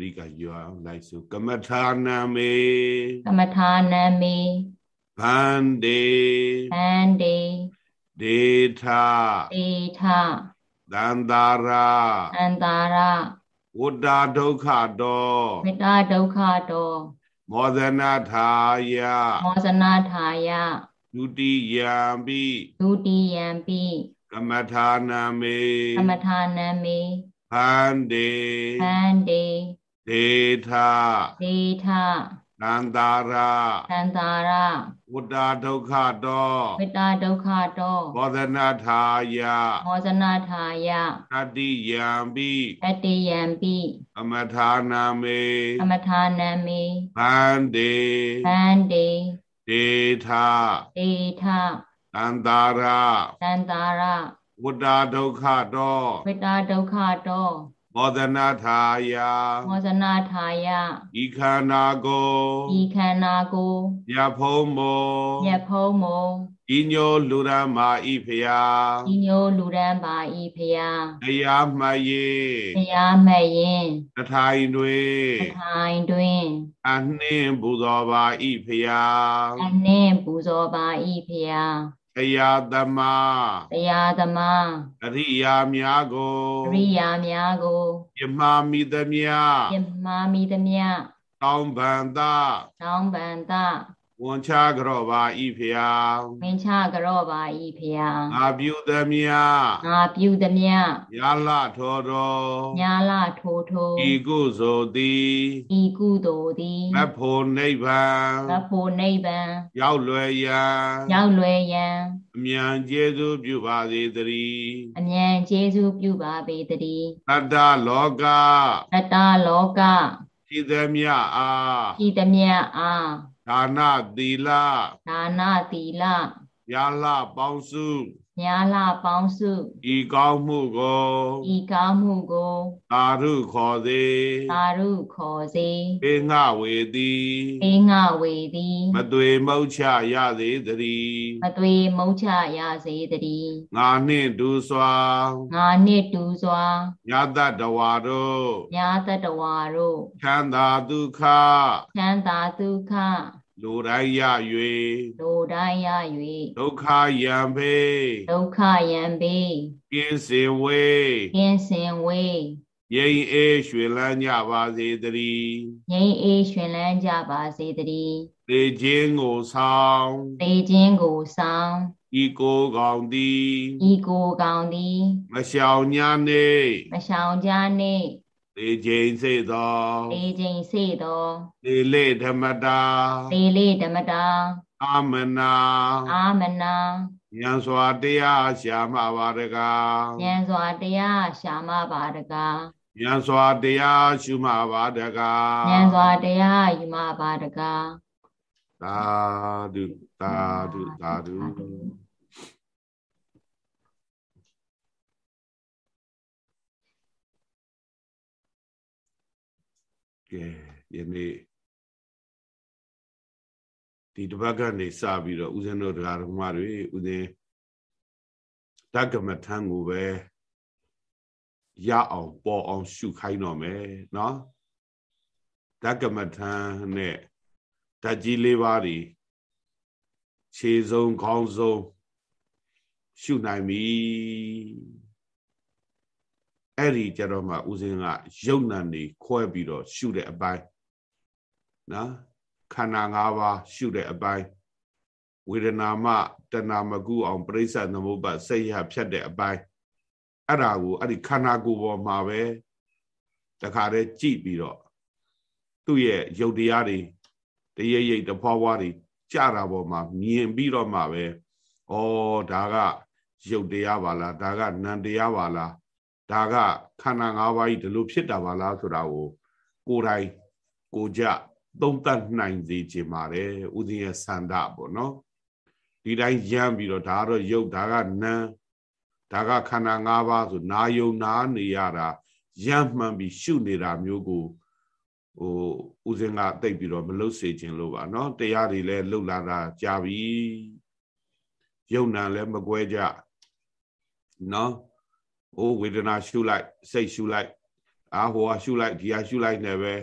ရိကရွာလိုက်စုကမထာနာမေကမထာနာမေဗန္တေဗန္တေဒေထဒေထသန္တာရာသန္တာရာဝတ္တာဒုက္ခတောဝတ္တာဒုက္ခတောမောဇနာထာယမောဇနာထာယဒုတိယံပိဒုတိယံပိကမထာနာမေကမထာနာမေဟန္တေဟန္တေ ဒေထဒေထသန္တာရာသန္တာရာဝတ္တာဒုက္ခတောဝတ္တာဒုက္ခတောမောဇနာထာယမောဇနာထာယတတိယံပိတတိယံပိကမထာနာမေကမထာနာမေဟန္တေဟန္တေဒေထဒေထသန္တာရာသန္တာရာဝတ္တာဒုက္ခတောဝတ္တာဒုက္ခတော မောဒနာထာယမောဇနာထာယဤခန္ဓာကိုဤခန္ဓာကိုမြတ်ဖုံးမောမြတ်ဖုံးမောဤညိုလူရန်မာဤဖျာဤညိုလူရန်ပါဤဖျာတရားမှတ်ရေတရားမှတ်ရင်တထိုင်တွင်တထိုင်တွင်အနှင်းပူဇော်ပါဤဖျာအနှင်းပူဇော်ပါဤဖျာ တရားသမားတရားသမားအရိယာများကိုအရိယာများကိုပြမာမိသမျှပြမာမိသမျှတောင်းပန်သာတောင်းပန်သာ ဝန်ချကြောပါဤဖျာဝန်ချကြောပါဤဖျာငါပြုသမျှငါပြုသမျှညာလထောတော်ညာလထိုးထိုးဤကုသိုလ်သည်ဤကုသိုလ်သည်မဖို့နိဗ္ဗာန်မဖို့နိဗ္ဗာန်ရောက်လွယ်ရန်ရောက်လွယ်ရန်အမြန်ကျေးဇူးပြုပါစေတည်းအမြန်ကျေးဇူးပြုပါပေတည်းတတ္တလောကတတ္တလောကဤသမျှအားဤသမျှအား ဒါနသီလဒါနသီလညာလပေါင်းစုညာလပေါင်းစုဤကောင်းမှုကိုဤကောင်းမှုကိုသာရုခေါ်စေသာရုခေါ်စေပေငှဝေသည်ပေငှဝေသည်မသွေမုတ်ချရစေတည်းမသွေမုတ်ချရစေတည်းငါနှင့်တူစွာငါနှင့်တူစွာညာတတဝါတို့ညာတတဝါတို့ချမ်းသာဒုက္ခချမ်းသာဒုက္ခ လူတိုင်းရ၍လူတိုင်းရ၍ဒုက္ခယံပေဒုက္ခယံပေကင်းစင်ဝေကင်းစင်ဝေငြိမ်အေးရွှင်လန်းကြပါစေတည်းငြိမ်အေးရွှင်လန်းကြပါစေတည်းသေခြင်းကိုဆောင်သေခြင်းကိုဆောင်ဤကိုကောင်သည်ဤကိုကောင်သည်မရှောင်ညာနေမရှောင်ကြနေ သေခြင်းစေသောသေခြင်းစေသောသေလေဓမ္မတာသေလေဓမ္မတာအာမနာအာမနာဉာဏ်စွာတရားရှာမပါတကားဉာဏ်စွာတရားရှာမပါတကားဉာဏ်စွာတရားရှုမပါတကားဉာဏ်စွာတရားယူမပါတကားသာဓုသာဓုသာဓု ကဲယနေ့ဒီတပတ်ကနေစပြီးတော့ဦးဇင်းတို့တရားဓမ္မတွေဦးဇင်းတက္ကမထံကိုပဲရအောင်ပေါ်အောင်ရှုခိုင်းတော့မယ်เนาะတက္ကမထံနဲ့ဓာတ်ကြီးလေးပါးတွေခြေစုံခေါင်းစုံရှုနိုင်ပြီ အဲ့ဒီကြတော့မှဦးဇင်းကယုံနာနေခွဲပြီးတော့ရှုတဲ့အပိုင်းနော်ခန္ဓာ၅ပါးရှုတဲ့အပိုင်းဝေဒနာမတဏမကုအောင်ပြိဿသမုပ္ပါစိတ်ရဖြတ်တဲ့အပိုင်းအဲ့ဒါကိုအဲ့ဒီခန္ဓာကိုယ်ပေါ်မှာပဲတခါတည်းကြည့်ပြီးတော့သူ့ရဲ့ယုတ်တရားတွေတရရိပ်တဖွာဖွာတွေကြတာပေါ်မှာမြင်ပြီးတော့မှပဲဩဒါကယုတ်တရားပါလားဒါကနံတရားပါလား ဒါကခန္ဓာ၅ပါးကြီးဒီလိုဖြစ်တာပါလားဆိုတာကိုကိုယ်တိုင်ကိုကြသုံးသပ်နိုင်စေချင်ပါတယ်ဥဒိယဆန္ဒပေါ့နော်ဒီတိုင်းရမ်းပြီးတော့ဒါကတော့ယုတ်ဒါကနာဒါကခန္ဓာ၅ပါးဆိုနာယုံနာနေရတာရမ်းမှန်ပြီးရှုနေတာမျိုးကိုဟိုဥစဉ်ကတိတ်ပြီးတော့မလုတ်စေခြင်းလို့ပါနော်တရားတွေလည်းလှုပ်လာတာကြာပြီယုံနာလည်းမကွဲကြနော် นาะဟိုဝေဒနာရှုလိုက်စိတ်ရှုလိုက် အာဟိုကရှုလိုက်ဒီကရှုလိုက်နေပဲ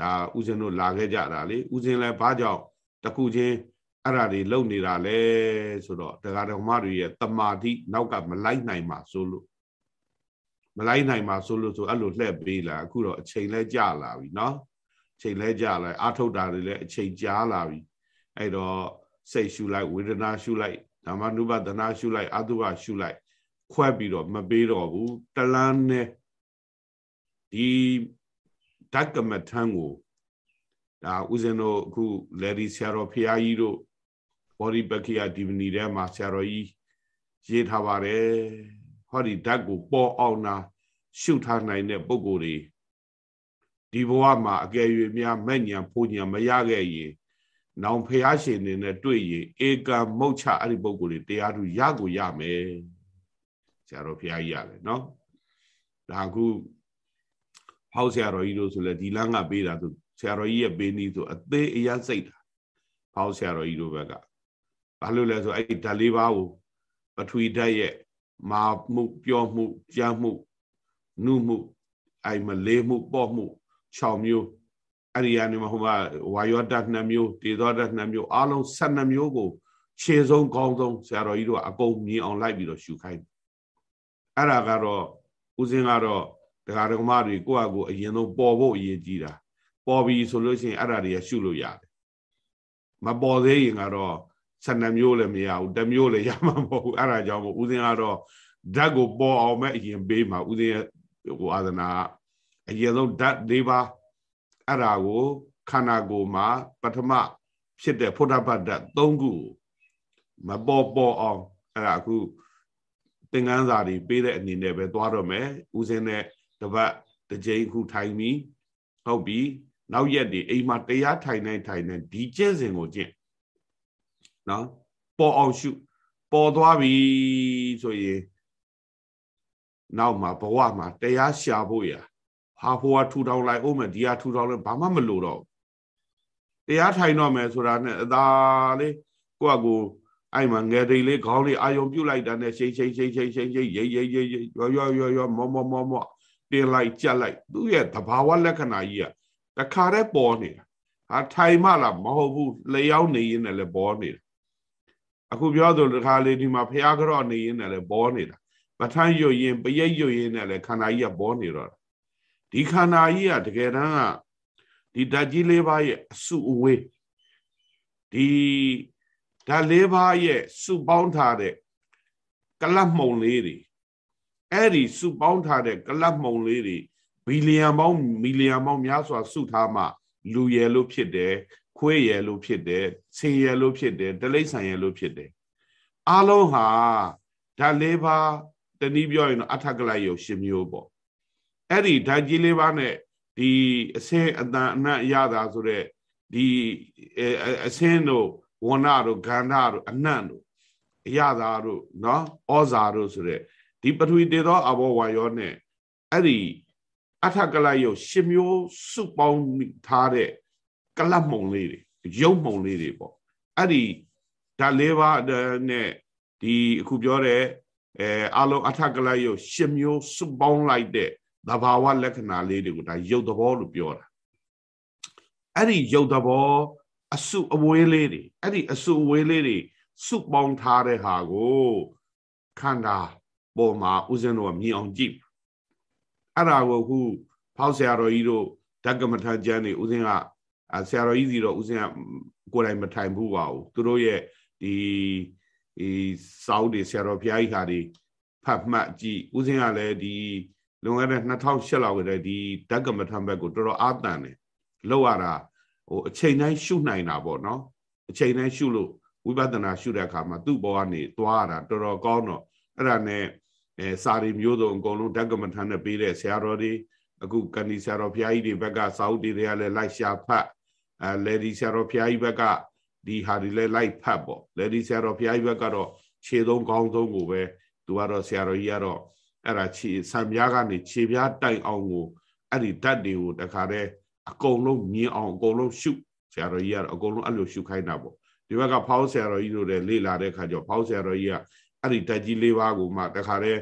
ဒါဥစဉ်တို့လာခဲ့ကြတာလေဥစဉ်လည်းဘာကြောင့်တခုချင်းအဲ့ဓာတွေလုံနေတာလဲဆိုတော့တရားတော်မတွေရဲ့တမာတိနောက်ကမလိုက်နိုင်ပါဆိုလို့မလိုက်နိုင်ပါဆိုလို့ဆိုအဲ့လိုလှည့်ပေးလာအခုတော့အချိန်လဲကြာလာပြီเนาะအချိန်လဲကြာလာအာထုတ်တာတွေလည်းအချိန်ကြာလာပြီအဲ့တော့စိတ်ရှုလိုက်ဝေဒနာရှုလိုက်ဓမ္မနုပဒနာရှုလိုက်အတုပရှုလိုက် ခွဲပြီးတော့မပေးတော့ဘူးတလန်းနဲ့ဒီဓကမထံကိုဒါဦးဇင်းတို့အခုလေဒီဆရာတော်ဖရာကြီးတို့ဘောဓိပက္ခိယဒီပနီထဲမှာဆရာတော်ကြီးရေးထားပါတယ်ဟောဒီဓာတ်ကိုပေါ်အောင်နာရှုထားနိုင်တဲ့ပုံကိုယ်တွေဒီဘဝမှာအကယ်၍များမဲ့ညာဖိုးညာမရခဲ့ရင်နောင်ဖះရှင်နေနဲ့တွေ့ရင်ဧကံမုတ်ချအဲ့ဒီပုံကိုယ်တွေတရားသူရကိုရမယ် ဆရာတော်ဖះကြီးရတယ်နော်ဒါအခုဟောက်ဆရာတော်ကြီးတို့ဆိုလဲဒီလမ်းကပေးတာသူဆရာတော်ကြီးရဲ့ပေးနည်းဆိုအသေးအရစိတ်တာဟောက်ဆရာတော်ကြီးတို့ဘက်ကဘာလို့လဲဆိုအဲ့ဒီဓာတ်လေးပါးကိုပထဝီဓာတ်ရဲ့မာမှုပြောမှုကြားမှုနုမှုအဲ့မလေးမှုပေါ့မှု6မျိုးအဲ့ဒီကနေမှဟိုမှာဝါယောဓာတ်2မျိုးတေသောဓာတ်2မျိုးအားလုံး12မျိုးကိုခြေဆုံးကောင်းဆုံးဆရာတော်ကြီးတို့ကအကုန်မြင်အောင်လိုက်ပြီးတော့ရှုခိုင်း အဲ့ဒါကတော့ဦးစင်းကတော့ဒကာဒကမတွေကိုယ့်အကိုအရင်ဆုံးပေါ်ဖို့အရေးကြီးတာပေါ်ပြီဆိုလို့ရှိရင်အဲ့ဒါတွေကရှုလို့ရတယ်မပေါ်သေးရင်ကတော့12မျိုးလည်းမရဘူးတစ်မျိုးလည်းရမှာမဟုတ်ဘူးအဲ့ဒါကြောင့်မို့ဦးစင်းကတော့ဓာတ်ကိုပေါ်အောင်မဲ့အရင်ပေးမှာဦးစင်းရဲ့ဟိုအာသနာအရင်ဆုံးဓာတ်၄ပါးအဲ့ဒါကိုခန္ဓာကိုယ်မှာပထမဖြစ်တဲ့ဖုဒ္ဓဘတ်ဓာတ်၃ခုမပေါ်ပေါ်အောင်အဲ့ဒါအခု သင်္ကန်းစာတွေပေးတဲ့အနေနဲ့ပဲသွားတော့မယ်ဦးစင်းနဲ့တပတ်တစ်ကြိမ်ခုထိုင်ပြီးဟုတ်ပြီနောက်ရက်တွေအိမ်မှာတရားထိုင်နေထိုင်နေဒီကျင့်စဉ်ကိုကျင့်နော်ပေါ်အောင်ရှုပေါ်သွားပြီဆိုရင်နောက်မှာဘဝမှာတရားရှာဖို့ရဟာဟိုကထူထောင်လိုက်အောင်မယ်ဒီကထူထောင်လိုက်ဘာမှမလိုတော့တရားထိုင်တော့မယ်ဆိုတာနဲ့အသာလေးကိုယ့်အကို အဲ့မှာငယ်တိတ်လေးခေါင်းလေးအာယုံပြုတ်လိုက်တာနဲ့ရှိတ်ရှိတ်ရှိတ်ရှိတ်ရှိတ်ရိတ်ရိတ်ရိတ်ရိတ်ရောရောရောရောမောမောမောမောတင်လိုက်ကြက်လိုက်သူ့ရဲ့သဘာဝလက္ခဏာကြီးကတခါတည်းပေါ်နေတာဟာထိုင်မှလားမဟုတ်ဘူးလျှောက်နေရင်လည်းပေါ်နေတာအခုပြောသလိုတခါလေဒီမှာဖះကြော့နေရင်လည်းပေါ်နေတာပဋ္ဌာန်းရွရင်ပရိတ်ရွရင်လည်းခန္ဓာကြီးကပေါ်နေတော့ဒီခန္ဓာကြီးကတကယ်တမ်းကဒီဓာတ်ကြီးလေးပါးရဲ့အစုအဝေးဒီ ဓာတ်လေးပါးရဲ့စုပေါင်းထားတဲ့ကလပ်မှုံလေးတွေအဲ့ဒီစုပေါင်းထားတဲ့ကလပ်မှုံလေးတွေဘီလီယံပေါင်းမီလီယံပေါင်းများစွာစုထားမှလူရယ်လို့ဖြစ်တယ်ခွေးရယ်လို့ဖြစ်တယ်ဆင်ရယ်လို့ဖြစ်တယ်တလိษံရယ်လို့ဖြစ်တယ်အားလုံးဟာဓာတ်လေးပါးတနည်းပြောရင်တော့အထက်ကလယုတ်ရှင်မျိုးပေါ့အဲ့ဒီဓာတ်ကြီးလေးပါးနဲ့ဒီအစင်းအတန်အနတ်ရတာဆိုတဲ့ဒီအစင်းတို့ ဝဏတို့ဂန္ဓတို့အနတ်တို့အရသာတို့နော်ဩဇာတို့ဆိုတဲ့ဒီပထဝီတေသောအဘောဝါယောနဲ့အဲ့ဒီအထကလယုတ်ရှင်မျိုးစုပေါင်းထားတဲ့ကလပ်မုံလေးတွေရုပ်မုံလေးတွေပေါ့အဲ့ဒီဓာတ်လေးပါးနဲ့ဒီအခုပြောတဲ့အဲအလုံးအထကလယုတ်ရှင်မျိုးစုပေါင်းလိုက်တဲ့သဘာဝလက္ခဏာလေးတွေကိုဒါရုပ်သဘောလို့ပြောတာအဲ့ဒီရုပ်သဘော အစုအဝေးလေးတွေအဲ့ဒီအစုအဝေးလေးတွေစုပေါင်းထားတဲ့ဟာကိုခန္ဓာပေါ်မှာဥစဉ်တော့မြင်အောင်ကြည့်အဲ့ဒါကိုအခုဖောက်ဆရာတော်ကြီးတို့ဓကမထကျမ်းနေဥစဉ်ကဆရာတော်ကြီးစီတော့ဥစဉ်ကကိုယ်တိုင်မထိုင်ဘူးပါဘူးသူတို့ရဲ့ဒီဒီစောင်းတွေဆရာတော်ဘုရားကြီးခါတွေဖတ်မှတ်ကြည့်ဥစဉ်ကလည်းဒီလွန်ခဲ့တဲ့2008လောက်ကတည်းကဒီဓကမထဘက်ကိုတော်တော်အာတန်တယ်လောက်ရတာ ဟိုအချိန်တိုင်းရှုနိုင်တာပေါ့နော်အချိန်တိုင်းရှုလို့ဝိပဿနာရှုတဲ့အခါမှာသူ့ဘောကနေသွားတာတော်တော်ကောင်းတော့အဲ့ဒါနဲ့အဲစာရီမျိုးစုံအကုန်လုံးဓကမထန်နဲ့ပေးတဲ့ဆရာတော်တွေအခုကန်ဒီဆရာတော်ဘုရားကြီးတွေဘက်ကစာအုပ်တွေတွေကလည်းလိုက်ရှာဖတ်အဲလေဒီဆရာတော်ဘုရားကြီးဘက်ကဒီဟာတွေလည်းလိုက်ဖတ်ပေါ့လေဒီဆရာတော်ဘုရားကြီးဘက်ကတော့ခြေသုံးကောင်းဆုံးကိုပဲသူကတော့ဆရာတော်ကြီးကတော့အဲ့ဒါခြေဆံပြားကနေခြေပြားတိုင်အောင်ကိုအဲ့ဒီဓာတ်တွေကိုတခါတည်း အကုန်လုံးမြင်အောင်အကုန်လုံးရှုဆရာတော်ကြီးကတော့အကုန်လုံးအဲ့လိုရှုခိုင်းတာပေါ့ဒီဘက်ကဖောင်းဆရာတော်ကြီးတို့လည်းလေ့လာတဲ့ခါကျတော့ဖောင်းဆရာတော်ကြီးကအဲ့ဒီဓာတ်ကြီး၄ပါးကိုမှတခါတည်း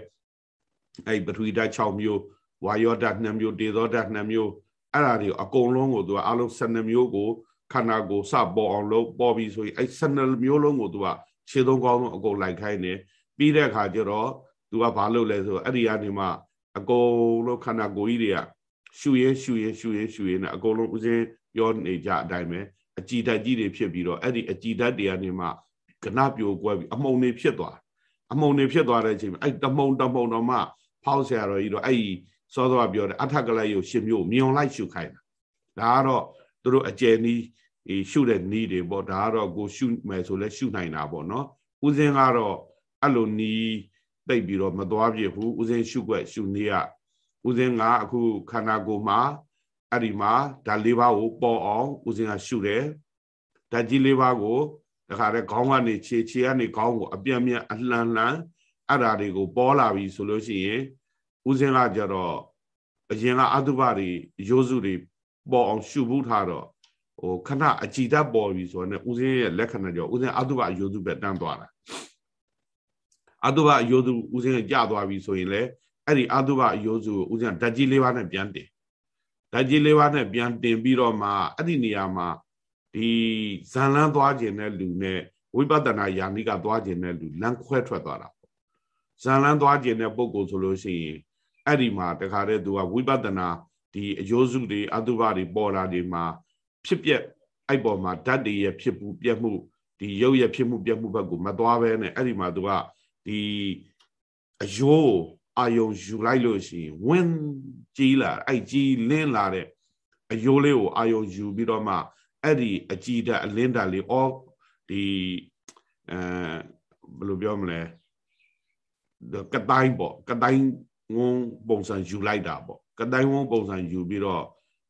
အဲ့ပထဝီဓာတ်6မျိုးဝါယောဓာတ်2မျိုးဒေသောဓာတ်2မျိုးအဲ့ဒါတွေအကုန်လုံးကိုသူကအလုံး12မျိုးကိုခန္ဓာကိုယ်စပေါ်အောင်လုပ်ပေါ်ပြီးဆိုရင်အဲ့12မျိုးလုံးကိုသူကခြေသုံးကောင်းဆုံးအကုန်လိုက်ခိုင်းနေပြီးတဲ့အခါကျတော့သူကဘာလုပ်လဲဆိုအဲ့ဒီကနေမှအကုန်လုံးခန္ဓာကိုယ်ကြီးတွေက ရှူရင်ရှူရင်ရှူရင်ရှူရင်နဲ့အကုန်လုံးဥစဉ်ပြောနေကြအတိုင်းပဲအကြည်ဓာတ်ကြီးတွေဖြစ်ပြီးတော့အဲ့ဒီအကြည်ဓာတ်တွေကနေမှကနပြိုကွဲပြီးအမုံတွေဖြစ်သွားအမုံတွေဖြစ်သွားတဲ့အချိန်မှာအဲ့တမုံတမုံတော့မှဖောက်ဆရာတော်ကြီးတော့အဲ့ဒီစောစောကပြောတယ်အထက်ကလေးကိုရှင်မျိုးမြုံလိုက်ရှုခိုင်းတာဒါကတော့သူတို့အကျယ်နီးရှုတဲ့နီးတွေပေါ့ဒါကတော့ကိုရှုမယ်ဆိုလဲရှုနိုင်တာပေါ့နော်ဦးစင်းကတော့အဲ့လိုနီးတိတ်ပြီးတော့မသွားပြဘူးဦးစင်းရှုွက်ရှုနေရ ဦးစင်းကအခုခန္ဓာကိုယ်မှာအဲ့ဒီမှာဓာတ်လေးပါးကိုပေါ်အောင်ဦးစင်းကရှုတယ်ဓာတ်ကြီးလေးပါးကိုတခါတည်းခေါင်းကနေခြေခြေကနေခေါင်းကိုအပြန့်ပြန့်အလှန်လှန်အဲ့ဓာတွေကိုပေါ်လာပြီဆိုလို့ရှိရင်ဦးစင်းကကြတော့အရင်ကအတုပတွေရိုးစုတွေပေါ်အောင်ရှုဘူးထားတော့ဟိုခဏအကြည်တတ်ပေါ်ပြီဆိုတော့ဦးစင်းရဲ့လက္ခဏာကြောင့်ဦးစင်းအတုပရိုးစုပဲတန်းသွားတာအတုပရိုးစုဦးစင်းကြသွားပြီဆိုရင်လေ အဲ့ဒီအတုပရိုးစုကိုဦးစင်းဓာတ်ကြီးလေးပါးနဲ့ပြန်တင်ဓာတ်ကြီးလေးပါးနဲ့ပြန်တင်ပြီးတော့မှအဲ့ဒီနေရာမှာဒီဇန်လန်းသွားခြင်းတဲ့လူနဲ့ဝိပဿနာယာနိကသွားခြင်းတဲ့လူလမ်းခွဲထွက်သွားတာပေါ့ဇန်လန်းသွားခြင်းတဲ့ပုံကိုဆိုလို့ရှိရင်အဲ့ဒီမှာတခါတည်းသူကဝိပဿနာဒီအယောစုတွေအတုပတွေပေါ်လာတွေမှာဖြစ်ပျက်အဲ့ပေါ်မှာဓာတ်တွေရဲ့ဖြစ်မှုပြက်မှုဒီရုပ်ရဲ့ဖြစ်မှုပြက်မှုဘက်ကိုမသွားဘဲနဲ့အဲ့ဒီမှာသူကဒီအယော အာယုံယူလိုက်လို့ရှိရင်ဝင်းကြီးလာအဲ့ကြီးလင်းလာတဲ့အယိုးလေးကိုအာယုံယူပြီးတော့မှအဲ့ဒီအကြည်ဓာတ်အလင်းဓာတ်လေးအော်ဒီအဲဘယ်လိုပြောမလဲကတိုင်းပေါ့ကတိုင်းငုံပုံစံယူလိုက်တာပေါ့ကတိုင်းဝုံပုံစံယူပြီးတော့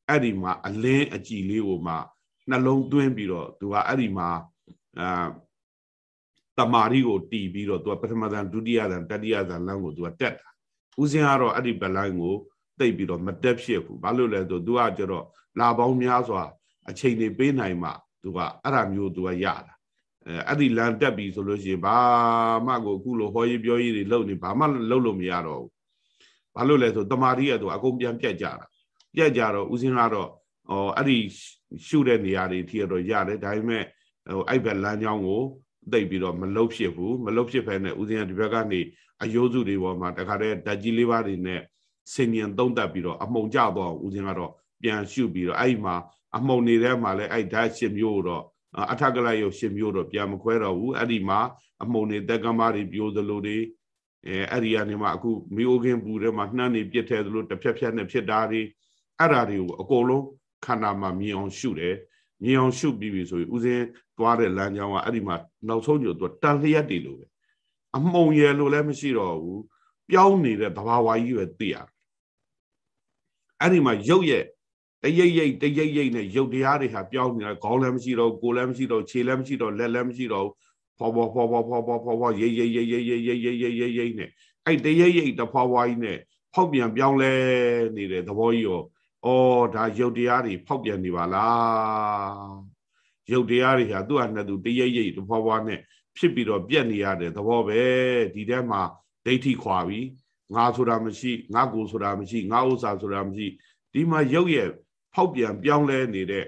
အဲ့ဒီမှာအလင်းအကြည်လေးကိုမှနှလုံးသွင်းပြီးတော့သူကအဲ့ဒီမှာအာတမာရီကိုတီးပြီးတော့သူကပထမဇန်ဒုတိယဇန်တတိယဇန်လမ်းကိုသူကတက်တာ ဦးစင်းကတော့အဲ့ဒီဗလိုင်းကိုတိတ်ပြီးတော့မတက်ဖြစ်ဘူးဘာလို့လဲဆိုသူကကျတော့လာပေါင်းများစွာအချိန်တွေပေးနိုင်မှသူကအဲ့ဒါမျိုးသူကရတာအဲအဲ့ဒီလန်တက်ပြီဆိုလို့ရှိရင်ဘာမှကိုအခုလိုဟောရေးပြောရေးတွေလုပ်နေဘာမှလုပ်လို့မရတော့ဘူးဘာလို့လဲဆိုတမာရီကသူအကုန်ပြန်ပြက်ကြတာပြက်ကြတော့ဦးစင်းကတော့ဟောအဲ့ဒီရှုတဲ့နေရာတွေထိတော့ရတယ်ဒါပေမဲ့ဟိုအဲ့ဘက်လမ်းကြောင်းကို သိပ်ပြီးတော့မလုတ်ဖြစ်ဘူးမလုတ်ဖြစ်ဖဲနဲ့ဦးစင်းကဒီဘက်ကနေအယိုးစုတွေပေါ်မှာတခါတည်းဓာတ်ကြီးလေးပါးတွေနဲ့စင်ញံသုံးတက်ပြီးတော့အမှုံကြတော့ဦးစင်းကတော့ပြန်ရှုပြီးတော့အဲ့ဒီမှာအမှုံနေတဲ့မှာလဲအဲ့ဓာတ်ရှင်မျိုးတော့အထက်ကလရုပ်ရှင်မျိုးတော့ပြန်မခွဲတော့ဘူးအဲ့ဒီမှာအမှုံနေတက်ကမားတွေပြိုးသလိုတွေအဲအဲ့ဒီကနေမှအခုမီအိုကင်းပူထဲမှာနှမ်းနေပြစ်ထဲသလိုတစ်ဖြက်ဖြက်နဲ့ဖြစ်တာတွေအဲ့ဓာတွေကိုအကုန်လုံးခန္ဓာမှာမြင်အောင်ရှုတယ် မြင်အောင်ရှုပြီးပြီဆိုရင်ဥစဉ်သွားတဲ့လမ်းကြောင်းကအဲ့ဒီမှာနောက်ဆုံးကျတော့တန်လျက်တွေလိုပဲအမှုံရယ်လို့လည်းမရှိတော့ဘူးပြောင်းနေတဲ့သဘာဝကြီးပဲသိရအဲ့ဒီမှာရုပ်ရဲ့တရိပ်ရိပ်တရိပ်ရိပ်နဲ့ရုပ်တရားတွေဟာပြောင်းနေတာခေါင်းလည်းမရှိတော့ကိုယ်လည်းမရှိတော့ခြေလည်းမရှိတော့လက်လည်းမရှိတော့ဖော်ဖော်ဖော်ဖော်ဖော်ဖော်ဖော်ဖော်ရိပ်ရိပ်ရိပ်ရိပ်ရိပ်ရိပ်ရိပ်ရိပ်ရိပ်ရိပ်နဲ့အဲ့တရိပ်ရိပ်တဖွာဖွာကြီးနဲ့ဖောက်ပြန်ပြောင်းလဲနေတဲ့သဘောကြီးရော အော်ဒါရုပ်တရားတွေဖောက်ပြန်နေပါလားရုပ်တရားတွေဟာသူ့ဟာနဲ့သူတရိပ်ရိပ်တဖွာဖွာနဲ့ဖြစ်ပြီးတော့ပြက်နေရတဲ့သဘောပဲဒီထဲမှာဒိဋ္ဌိခွာပြီးငါဆိုတာမရှိငါကိုဆိုတာမရှိငါဥစ္စာဆိုတာမရှိဒီမှာရုပ်ရဲ့ဖောက်ပြန်ပြောင်းလဲနေတဲ့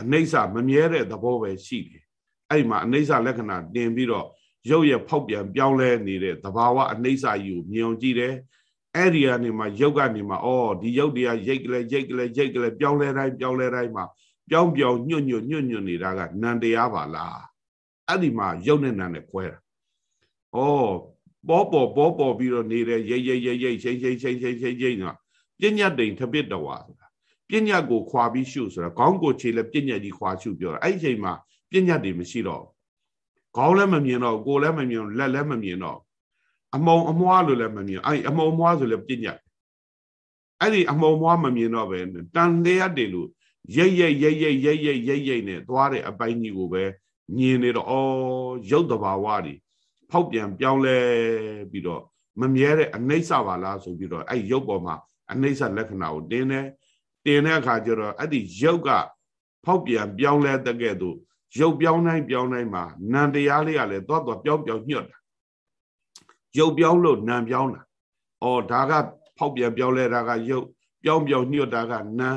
အနိစ္စမမြဲတဲ့သဘောပဲရှိတယ်အဲ့မှာအနိစ္စလက္ခဏာတင်ပြီးတော့ရုပ်ရဲ့ဖောက်ပြန်ပြောင်းလဲနေတဲ့သဘာဝအနိစ္စကြီးကိုမြင်အောင်ကြည့်တယ် အဲ့ဒီကနေမှရုပ်ကနေမှအော်ဒီရုပ်တရားရိတ်ကလေးရိတ်ကလေးရိတ်ကလေးပြောင်းလဲတိုင်းပြောင်းလဲတိုင်းမှာပြောင်းပြောင်းညွတ်ညွတ်ညွတ်ညွတ်နေတာကနန္တရားပါလားအဲ့ဒီမှာရုပ်နဲ့နာနဲ့ခွဲတာဩပေါ်ပေါ်ပေါ်ပေါ်ပြီးတော့နေတဲ့ရိတ်ရိတ်ရိတ်ရိတ်ချိန်ချိန်ချိန်ချိန်ချိန်ချိန်ကပညာတိန်ထပစ်တော်ဟာဆိုတာပညာကိုခွာပြီးရှုဆိုတာခေါင်းကိုခြေလဲပညာကြီးခွာရှုပြောတာအဲ့ဒီချိန်မှာပညာတွေမရှိတော့ခေါင်းလည်းမမြင်တော့ကိုယ်လည်းမမြင်လက်လည်းမမြင်တော့ အမုံအမွားလို့လည်းမမြင်အဲ့အမုံအမွားဆိုလည်းပညာအဲ့ဒီအမုံအမွားမမြင်တော့ပဲတန်လျက်တယ်လို့ရိတ်ရိတ်ရိတ်ရိတ်ရိတ်ရိတ်ရိတ်ရိတ်နဲ့သွားတဲ့အပိုင်းကြီးကိုပဲမြင်နေတော့ဩရုပ်တဘာဝတွေဖောက်ပြန်ပြောင်းလဲပြီးတော့မမြဲတဲ့အနိစ္စပါလားဆိုပြီးတော့အဲ့ရုပ်ပေါ်မှာအနိစ္စလက္ခဏာကိုတင်းတယ်တင်တဲ့အခါကျတော့အဲ့ဒီရုပ်ကဖောက်ပြန်ပြောင်းလဲတဲ့ကဲ့သို့ရုပ်ပြောင်းတိုင်းပြောင်းတိုင်းမှာနံတရားလေးကလည်းသွားသွားပြောင်းပြောင်းညှွတ်တာ ရုပ်ပြောင်းလို့နံပြောင်းတာ။အော်ဒါကဖောက်ပြန်ပြောင်းလဲတာကရုပ်ပြောင်းပြောင်းညှို့တာကနာ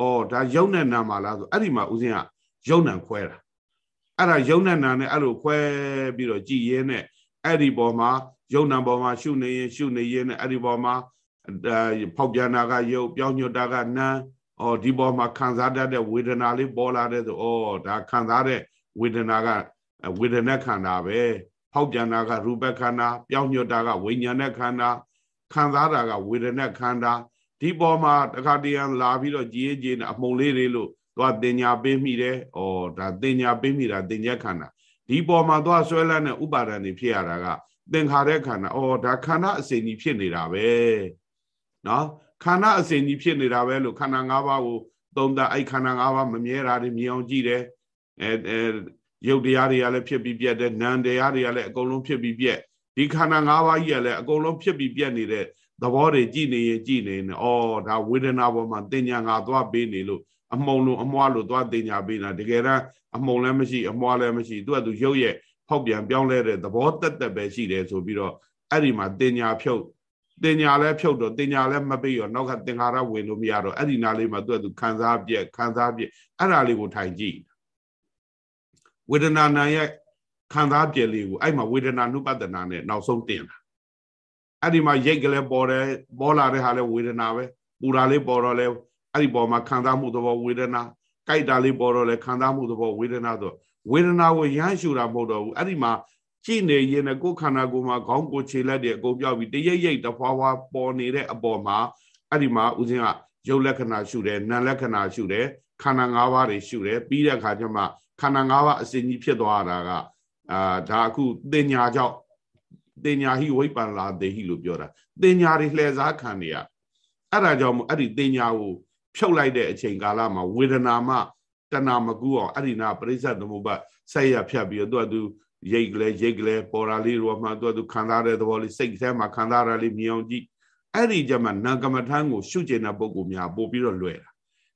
ဩဒါယုံနဲ့နာမှာလားဆိုအဲ့ဒီမှာဦးဇင်းကယုံနံခွဲတာအဲ့ဒါယုံနဲ့နာနဲ့အဲ့လိုခွဲပြီးတော့ကြည်ရင်းနဲ့အဲ့ဒီပေါ်မှာယုံနံပေါ်မှာရှုနေရင်ရှုနေရင်နဲ့အဲ့ဒီပေါ်မှာဖောက်ပြန်တာကယုတ်ပြောင်းညွတ်တာကနာဩဒီပေါ်မှာခံစားတတ်တဲ့ဝေဒနာလေးပေါ်လာတဲ့ဆိုဩဒါခံစားတဲ့ဝေဒနာကဝေဒနာခန္ဓာပဲ ဖောက်ပြန်တာကရူပခန္ဓာပြောင်းညွတ်တာကဝိညာဉ်နဲ့ခန္ဓာခံစားတာကဝေဒနာခန္ဓာဒီပေါ်မှာတခါတရံလာပြီးတော့ကြည်ကြည်နဲ့အမှုံလေးတွေလို့သွားတင်ညာပေးမိတယ်။ဩဒါတင်ညာပေးမိတာတင်ညာခန္ဓာဒီပေါ်မှာသွားဆွဲလန်းတဲ့ဥပါဒဏ်တွေဖြစ်ရတာကသင်္ခါရခန္ဓာဩဒါခန္ဓာအစဉ်ကြီးဖြစ်နေတာပဲ။နော်ခန္ဓာအစဉ်ကြီးဖြစ်နေတာပဲလို့ခန္ဓာ၅ပါးကိုသုံးသပ်အဲ့ခန္ဓာ၅ပါးမမြဲတာတွေမြင်အောင်ကြည့်တယ်။အဲအဲ ရုပ်တရားတွေကလည်းဖြစ်ပြီးပြတ်တယ်နာမ်တရားတွေကလည်းအကုန်လုံးဖြစ်ပြီးပြတ်ဒီခန္ဓာ၅ပါးကြီးကလည်းအကုန်လုံးဖြစ်ပြီးပြတ်နေတဲ့သဘောတွေကြည်နေရင်ကြည်နေနေဩဒါဝေဒနာပေါ်မှာတင်ညာငါသွားပေးနေလို့အမှုံလို့အမွားလို့သွားတင်ညာပေးတာတကယ်တမ်းအမှုံလည်းမရှိအမွားလည်းမရှိသူကသူရုပ်ရဲ့ဖောက်ပြန်ပြောင်းလဲတဲ့သဘောတက်တက်ပဲရှိတယ်ဆိုပြီးတော့အဲ့ဒီမှာတင်ညာဖြုတ်တင်ညာလည်းဖြုတ်တော့တင်ညာလည်းမပေးရောနောက်ကသင်္ခါရဝင်လို့မရတော့အဲ့ဒီနာလေးမှာသူကသူခံစားပြက်ခံစားပြက်အဲ့ဒါလေးကိုထိုင်ကြည့် ဝေဒနာနာရဲ့ခံစားပြက်လေးကိုအဲ့မှာဝေဒနာနုပတနာနဲ့နောက်ဆုံးတင်တာအဲ့ဒီမှာရိတ်ကလေးပေါ်တယ်ပေါ်လာတဲ့ဟာလဲဝေဒနာပဲပူတာလေးပေါ်တော့လဲအဲ့ဒီပေါ်မှာခံစားမှုသဘောဝေဒနာကြိုက်တာလေးပေါ်တော့လဲခံစားမှုသဘောဝေဒနာဆိုဝေဒနာကိုရမ်းရှူတာမဟုတ်တော့ဘူးအဲ့ဒီမှာကြည့်နေရင်လည်းကိုယ်ခန္ဓာကိုယ်မှာခေါင်းကိုခြေလက်တွေအကုန်ပြောက်ပြီးတရိပ်ရိပ်တဖွာဖွာပေါ်နေတဲ့အပေါ်မှာအဲ့ဒီမှာဦးဇင်းကရုပ်လက္ခဏာရှုတယ်နာမ်လက္ခဏာရှုတယ်ခန္ဓာ၅ပါးတွေရှုတယ်ပြီးတဲ့အခါကျမှ ခန္ဓာ၅ပါးအစဉ်ကြီးဖြစ်သွားတာကအာဒါအခုတင်ညာကြောင့်တင်ညာဟိဝိပ္ပန္လာတေဟိလို့ပြောတာတင်ညာတွေလှည့်စားခံနေရအဲ့ဒါကြောင့်မို့အဲ့ဒီတင်ညာကိုဖြုတ်လိုက်တဲ့အချိန်ကာလမှာဝေဒနာမှတဏမကူအောင်အဲ့ဒီနာပရိစ္ဆသမုပ္ပါဆက်ရဖြတ်ပြီးတော့သူကသူရိတ်ကလေးရိတ်ကလေးပေါ်လာလေးတော့မှသူကသူခံစားတဲ့သဘောလေးစိတ်ထဲမှာခံစားရလေးမြင်အောင်ကြည့်အဲ့ဒီကြမှာနာကမထမ်းကိုရှုကျင်တဲ့ပုံကိုများပို့ပြီးတော့လွယ်တာ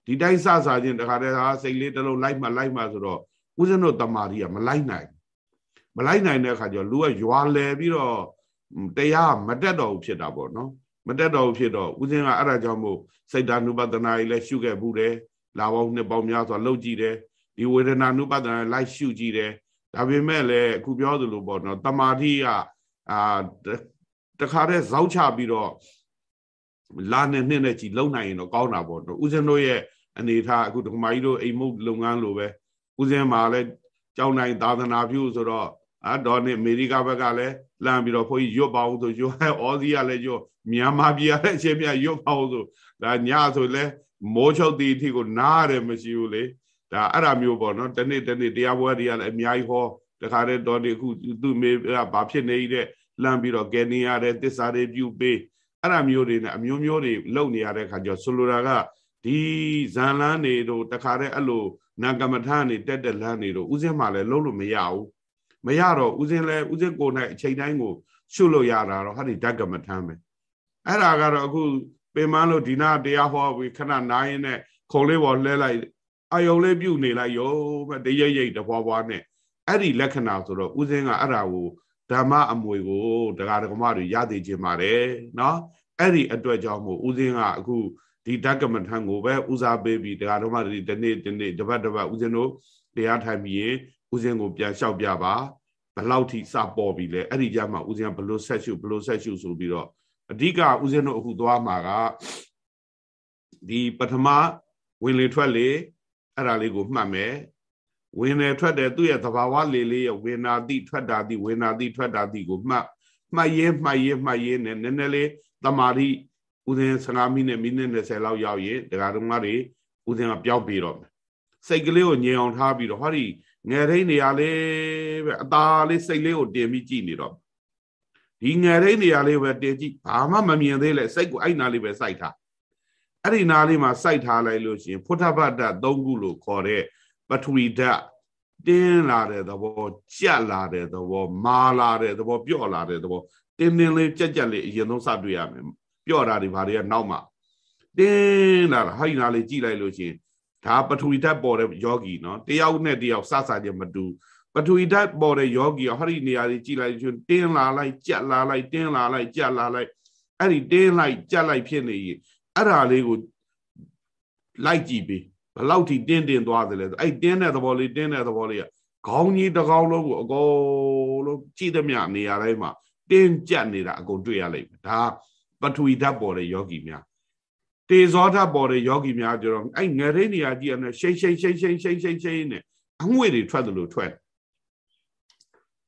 ဒီတိုင်းစစားခြင်းတခါတည်းဟာစိတ်လေးတစ်လုံးလိုက်မှလိုက်မှဆိုတော့ ဦးဇင်းတို့တမာရီကမလိုက်နိုင်မလိုက်နိုင်တဲ့အခါကျတော့လူကရွာလဲပြီးတော့တရားမတက်တော့ဘူးဖြစ်တာပေါ့နော်မတက်တော့ဘူးဖြစ်တော့ဦးဇင်းကအဲ့ဒါကြောင့်မို့စိတ်ဓာနုပဒနာကြီးလည်းရှုခဲ့ဘူးတယ်လာပေါင်းနှစ်ပေါင်းများစွာလှုပ်ကြည့်တယ်ဒီဝေဒနာနုပဒနာလိုက်ရှုကြည့်တယ်ဒါပေမဲ့လည်းအခုပြောသလိုပေါ့နော်တမာတိကအာတခါတည်းဇောက်ချပြီးတော့လာနဲ့နှစ်နဲ့ကြည်လုံနိုင်ရင်တော့ကောင်းတာပေါ့နော်ဦးဇင်းတို့ရဲ့အနေထားအခုဒကမာကြီးတို့အိမ်မုတ်လုပ်ငန်းလိုပဲ ဦးဇင်းမှာလည်းကြောင်းနိုင်သာသနာပြုဆိုတော့အာဒေါ်နဲ့အမေရိကဘက်ကလည်းလမ်းပြီးတော့ခွန်ကြီးရွတ်ပါအောင်ဆိုရွတ်ဩဇီကလည်းရွတ်မြန်မာပြည်ကလည်းအချင်းပြရွတ်ပါအောင်ဆိုဒါညဆိုလဲမိုးချုပ်တီအထိကိုနားရတယ်မရှိဘူးလေဒါအဲ့ဒါမျိုးပေါ့နော်တနေ့တနေ့တရားပွဲတွေကလည်းအများကြီးဟောတခါတည်းတော်ဒီအခုသူ့မေကဘာဖြစ်နေတဲ့လမ်းပြီးတော့ကဲနေရတဲ့တစ္ဆာတွေပြုပေးအဲ့ဒါမျိုးတွေနဲ့အမျိုးမျိုးတွေလုပ်နေရတဲ့ခါကျဆိုလိုတာကဒီဇန်လန်းတွေတို့တခါတည်းအဲ့လို နာကမထန်နေတက်တက်လန်းနေတို့ဥစဉ်မှလည်းလုံးလို့မရဘူးမရတော့ဥစဉ်လဲဥစဉ်ကိုနိုင်အချိန်တိုင်းကိုရှုလို့ရတာတော့ဟာဒီဓကမထန်ပဲအဲ့ဒါကတော့အခုပင်မလို့ဒီနာတရားဟောပြီးခဏနားရင်နဲ့ခုံလေးပေါ်လှဲလိုက်အယုံလေးပြုတ်နေလိုက်ရောမတရရိတ်တပွားပွားနဲ့အဲ့ဒီလက္ခဏာဆိုတော့ဥစဉ်ကအဲ့ဒါကိုဓမ္မအမွေကိုတရားဓမ္မတွေရသေးခြင်းပါတယ်နော်အဲ့ဒီအတွက်ကြောင့်မို့ဥစဉ်ကအခု ဒီဓကမထံကိုပဲဦးစားပေးပြီးတရားဓမ္မတွေဒီနေ့ဒီနေ့တပတ်တပတ်ဦးဇင်းတို့တရားထိုင်ပြီးရင်ဦးဇင်းကိုပြန်လျှောက်ပြပါဘလောက်ထိစပေါ်ပြီလဲအဲ့ဒီကြမှာဦးဇင်းဘလို့ဆက်ရှုဘလို့ဆက်ရှုဆိုပြီးတော့အဓိကဦးဇင်းတို့အခုသွားမှာကဒီပထမဝင်လေထွက်လေအဲ့ဒါလေးကိုမှတ်မယ်ဝင်လေထွက်တယ်သူ့ရဲ့သဘာဝလေလေးရဲ့ဝေနာတိထွက်တာတိဝေနာတိထွက်တာတိကိုမှတ်မှတ်ရေးမှတ်ရေးမှတ်ရေးနဲ့နည်းနည်းလေးတမာတိ ဦးဇင်း15မိနစ်မိနစ်20လောက်ရောက်ရင်ဒကာတော်မတွေဦးဇင်းကပျောက်ပြီးတော့စိတ်ကလေးကိုငြိမ်အောင်ထားပြီးတော့ဟောဒီငယ်ထိန်နေရာလေးပဲအသာလေးစိတ်လေးကိုတင်ပြီးကြည့်နေတော့ဒီငယ်ထိန်နေရာလေးပဲတင်ကြည့်ဘာမှမမြင်သေးလဲစိတ်ကိုအဲ့နာလေးပဲစိုက်ထားအဲ့ဒီနာလေးမှာစိုက်ထားလိုက်လို့ရှိရင်ဖုထဘတ်တ၃ခုလို့ခေါ်တဲ့ပထဝီဓာတ်တင်းလာတဲ့သဘောကြက်လာတဲ့သဘော မာလာတဲ့သဘော ပြော့လာတဲ့သဘောတင်းတင်းလေးကြက်ကြက်လေးအရင်ဆုံးစတွေ့ရမယ် ပြော့တာတွေဘာတွေကနောက်မှတင်းလာတာဟိုင်းနာလေးကြည့်လိုက်လို့ရှိရင်ဒါပထဝီဓာတ်ပေါ်တဲ့ယောဂီနော်တယောက်နဲ့တယောက်စစချင်းမတူပထဝီဓာတ်ပေါ်တဲ့ယောဂီဟောဒီနေရာကြီးကြည့်လိုက်ချင်းတင်းလာလိုက်ကြက်လာလိုက်တင်းလာလိုက်ကြက်လာလိုက်အဲ့ဒီတင်းလိုက်ကြက်လိုက်ဖြစ်နေရင်အဲ့ဒါလေးကိုလိုက်ကြည့်ပြီးဘလောက်ထိတင်းတင်းသွားသလဲဆိုအဲ့တင်းတဲ့သဘောလေးတင်းတဲ့သဘောလေးကခေါင်းကြီးတစ်ကောင်လုံးကိုအကုန်လုံးကြည့်သမျှနေရာတိုင်းမှာတင်းကြက်နေတာအကုန်တွေ့ရလိမ့်မယ်ဒါ ပထဝီဓာတ်ပေါ်တဲ့ယောဂီများတေဇောဓာတ်ပေါ်တဲ့ယောဂီများကျတော့အဲ့ငယ်ရင်းနေရာကြီးအဲ့ရှိတ်ရှိတ်ရှိတ်ရှိတ်ရှိတ်ရှိတ်ရှိတ်နဲ့အငွေ့တွေထွက်တယ်လို့ထွက်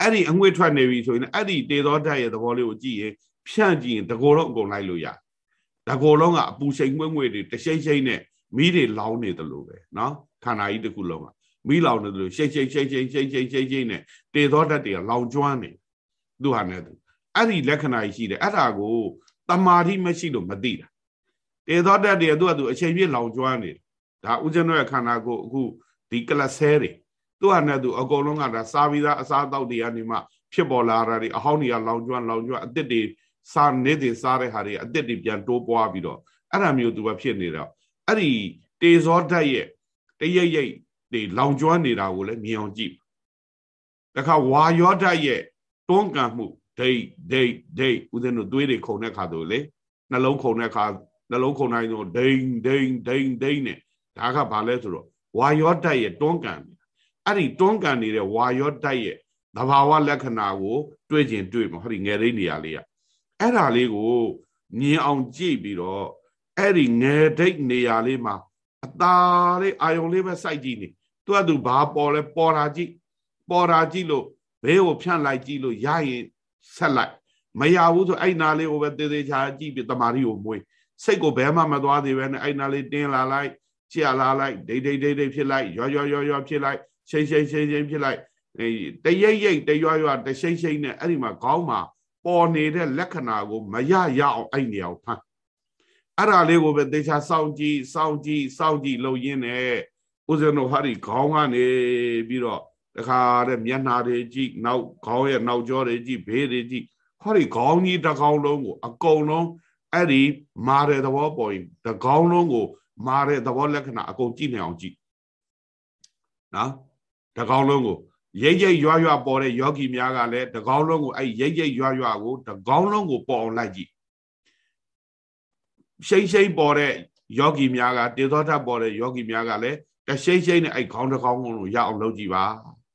အဲ့ဒီအငွေ့ထွက်နေပြီဆိုရင်အဲ့ဒီတေဇောဓာတ်ရဲ့သဘောလေးကိုကြည့်ရင်ဖြန့်ကြည့်ရင်တကောလုံးအကုန်လိုက်လို့ရတကောလုံးကအပူရှိန်ငွေ့ငွေ့တွေတရှိတ်ရှိတ်နဲ့မီးတွေလောင်းနေတယ်လို့ပဲเนาะခန္ဓာကြီးတစ်ခုလုံးကမီးလောင်နေတယ်လို့ရှိတ်ရှိတ်ရှိတ်ရှိတ်ရှိတ်ရှိတ်ရှိတ်ရှိတ်နဲ့တေသောဓာတ်တွေကလောင်ကျွမ်းနေသူဟာနဲ့သူအဲ့ဒီလက္ခဏာကြီးရှိတယ်အဲ့ဒါကို တမာတိမရှိလို့မသိတာတေသောဓာတ်တွေသူကသူအချိန်ပြည့်လောင်ကျွမ်းနေတယ်ဒါဥဇင်းတို့ရဲ့ခန္ဓာကိုအခုဒီကလဆဲတွေသူဟာနဲ့သူအကုန်လုံးကဒါစားပြီးသားအစားအသောက်တွေကနေမှဖြစ်ပေါ်လာတာတွေအဟောင်းတွေကလောင်ကျွမ်းလောင်ကျွမ်းအစ်စ်တွေစားနေတဲ့စားတဲ့ဟာတွေအစ်စ်တွေပြန်တိုးပွားပြီးတော့အဲ့ဒါမျိုးသူကဖြစ်နေတော့အဲ့ဒီတေဇောဓာတ်ရဲ့တရိပ်ရိပ်တွေလောင်ကျွမ်းနေတာကိုလည်းမြင်အောင်ကြည့်တခါဝါယောဓာတ်ရဲ့တွန်းကန်မှု ဒိတ်ဒိတ်ဒိတ်ဦးဇင်းတို့သွေးတွေခုန်တဲ့ခါတို့လေနှလုံးခုန်တဲ့ခါနှလုံးခုန်တိုင်းဆိုဒိန်ဒိန်ဒိန်ဒိန်နဲ့ဒါကဘာလဲဆိုတော့ဝါယောဓာတ်ရဲ့တွန်းကန်အဲ့ဒီတွန်းကန်နေတဲ့ဝါယောဓာတ်ရဲ့သဘာဝလက္ခဏာကို တွေ့ကျင်တွေ့မှာဟောဒီငယ်ရင်းနေရာလေးကအဲ့ဒါလေးကိုမြင်အောင်ကြည့်ပြီးတော့အဲ့ဒီငယ်ဒိတ်နေရာလေးမှာအตาလေးအာယုံလေးပဲစိုက်ကြည့်နေသူကသူဘာပေါ်လဲပေါ်တာကြည့်ပေါ်တာကြည့်လို့ဘေးကိုဖြန့်လိုက်ကြည့်လို့ရရင် ဆက်လိုက်မရဘူးဆိုအဲ့နာလေးကိုပဲတေးသေးချာကြည့်ပြီးတမာရီကိုမွေးစိတ်ကိုဘဲမှမသွားသေးပဲနဲ့အဲ့နာလေးတင်းလာလိုက်ချရလာလိုက်ဒိတ်ဒိတ်ဒိတ်ဒိတ်ဖြစ်လိုက်ရောရောရောရောဖြစ်လိုက်ရှိတ်ရှိတ်ရှိတ်ရှိတ်ဖြစ်လိုက်တရိပ်ရိပ်တရွရွတရှိတ်ရှိတ်နဲ့အဲ့ဒီမှာခေါင်းမှာပေါ်နေတဲ့လက္ခဏာကိုမရရအောင်အဲ့နေအောင်ဖမ်းအဲ့ဒါလေးကိုပဲသေချာစောင့်ကြည့်စောင့်ကြည့်စောင့်ကြည့်လုပ်ရင်းနဲ့ဦးဇင်းတို့ဟာဒီခေါင်းကနေပြီးတော့ တခါတဲ့မျက်နှာတွေကြည့်နောက်ခေါင်းရဲ့နောက်ကျောတွေကြည့်ဘေးတွေကြည့်ဟောဒီခေါင်းကြီးတစ်ခေါင်းလုံးကိုအကုန်လုံးအဲ့ဒီမာတဲ့သဘောပေါ်ရင်တစ်ခေါင်းလုံးကို မာတဲ့သဘောလက္ခဏာအကုန်ကြည့်နေအောင်ကြည့်နော်တစ်ခေါင်းလုံးကိုရိတ်ရိတ်ရွရွပေါ်တဲ့ယောဂီများကလည်းတကောင်းလုံးကိုအဲ့ရိတ်ရိတ်ရွရွကိုတကောင်းလုံးကိုပေါ်အောင်လိုက်ကြည့်ရှိတ်ရှိတ်ပေါ်တဲ့ယောဂီများကတေသောထပေါ်တဲ့ယောဂီများကလည်းတရှိတ်ရှိတ်နဲ့အဲ့ခေါင်းတစ်ခေါင်းကိုရအောင်လုပ်ကြည့်ပါ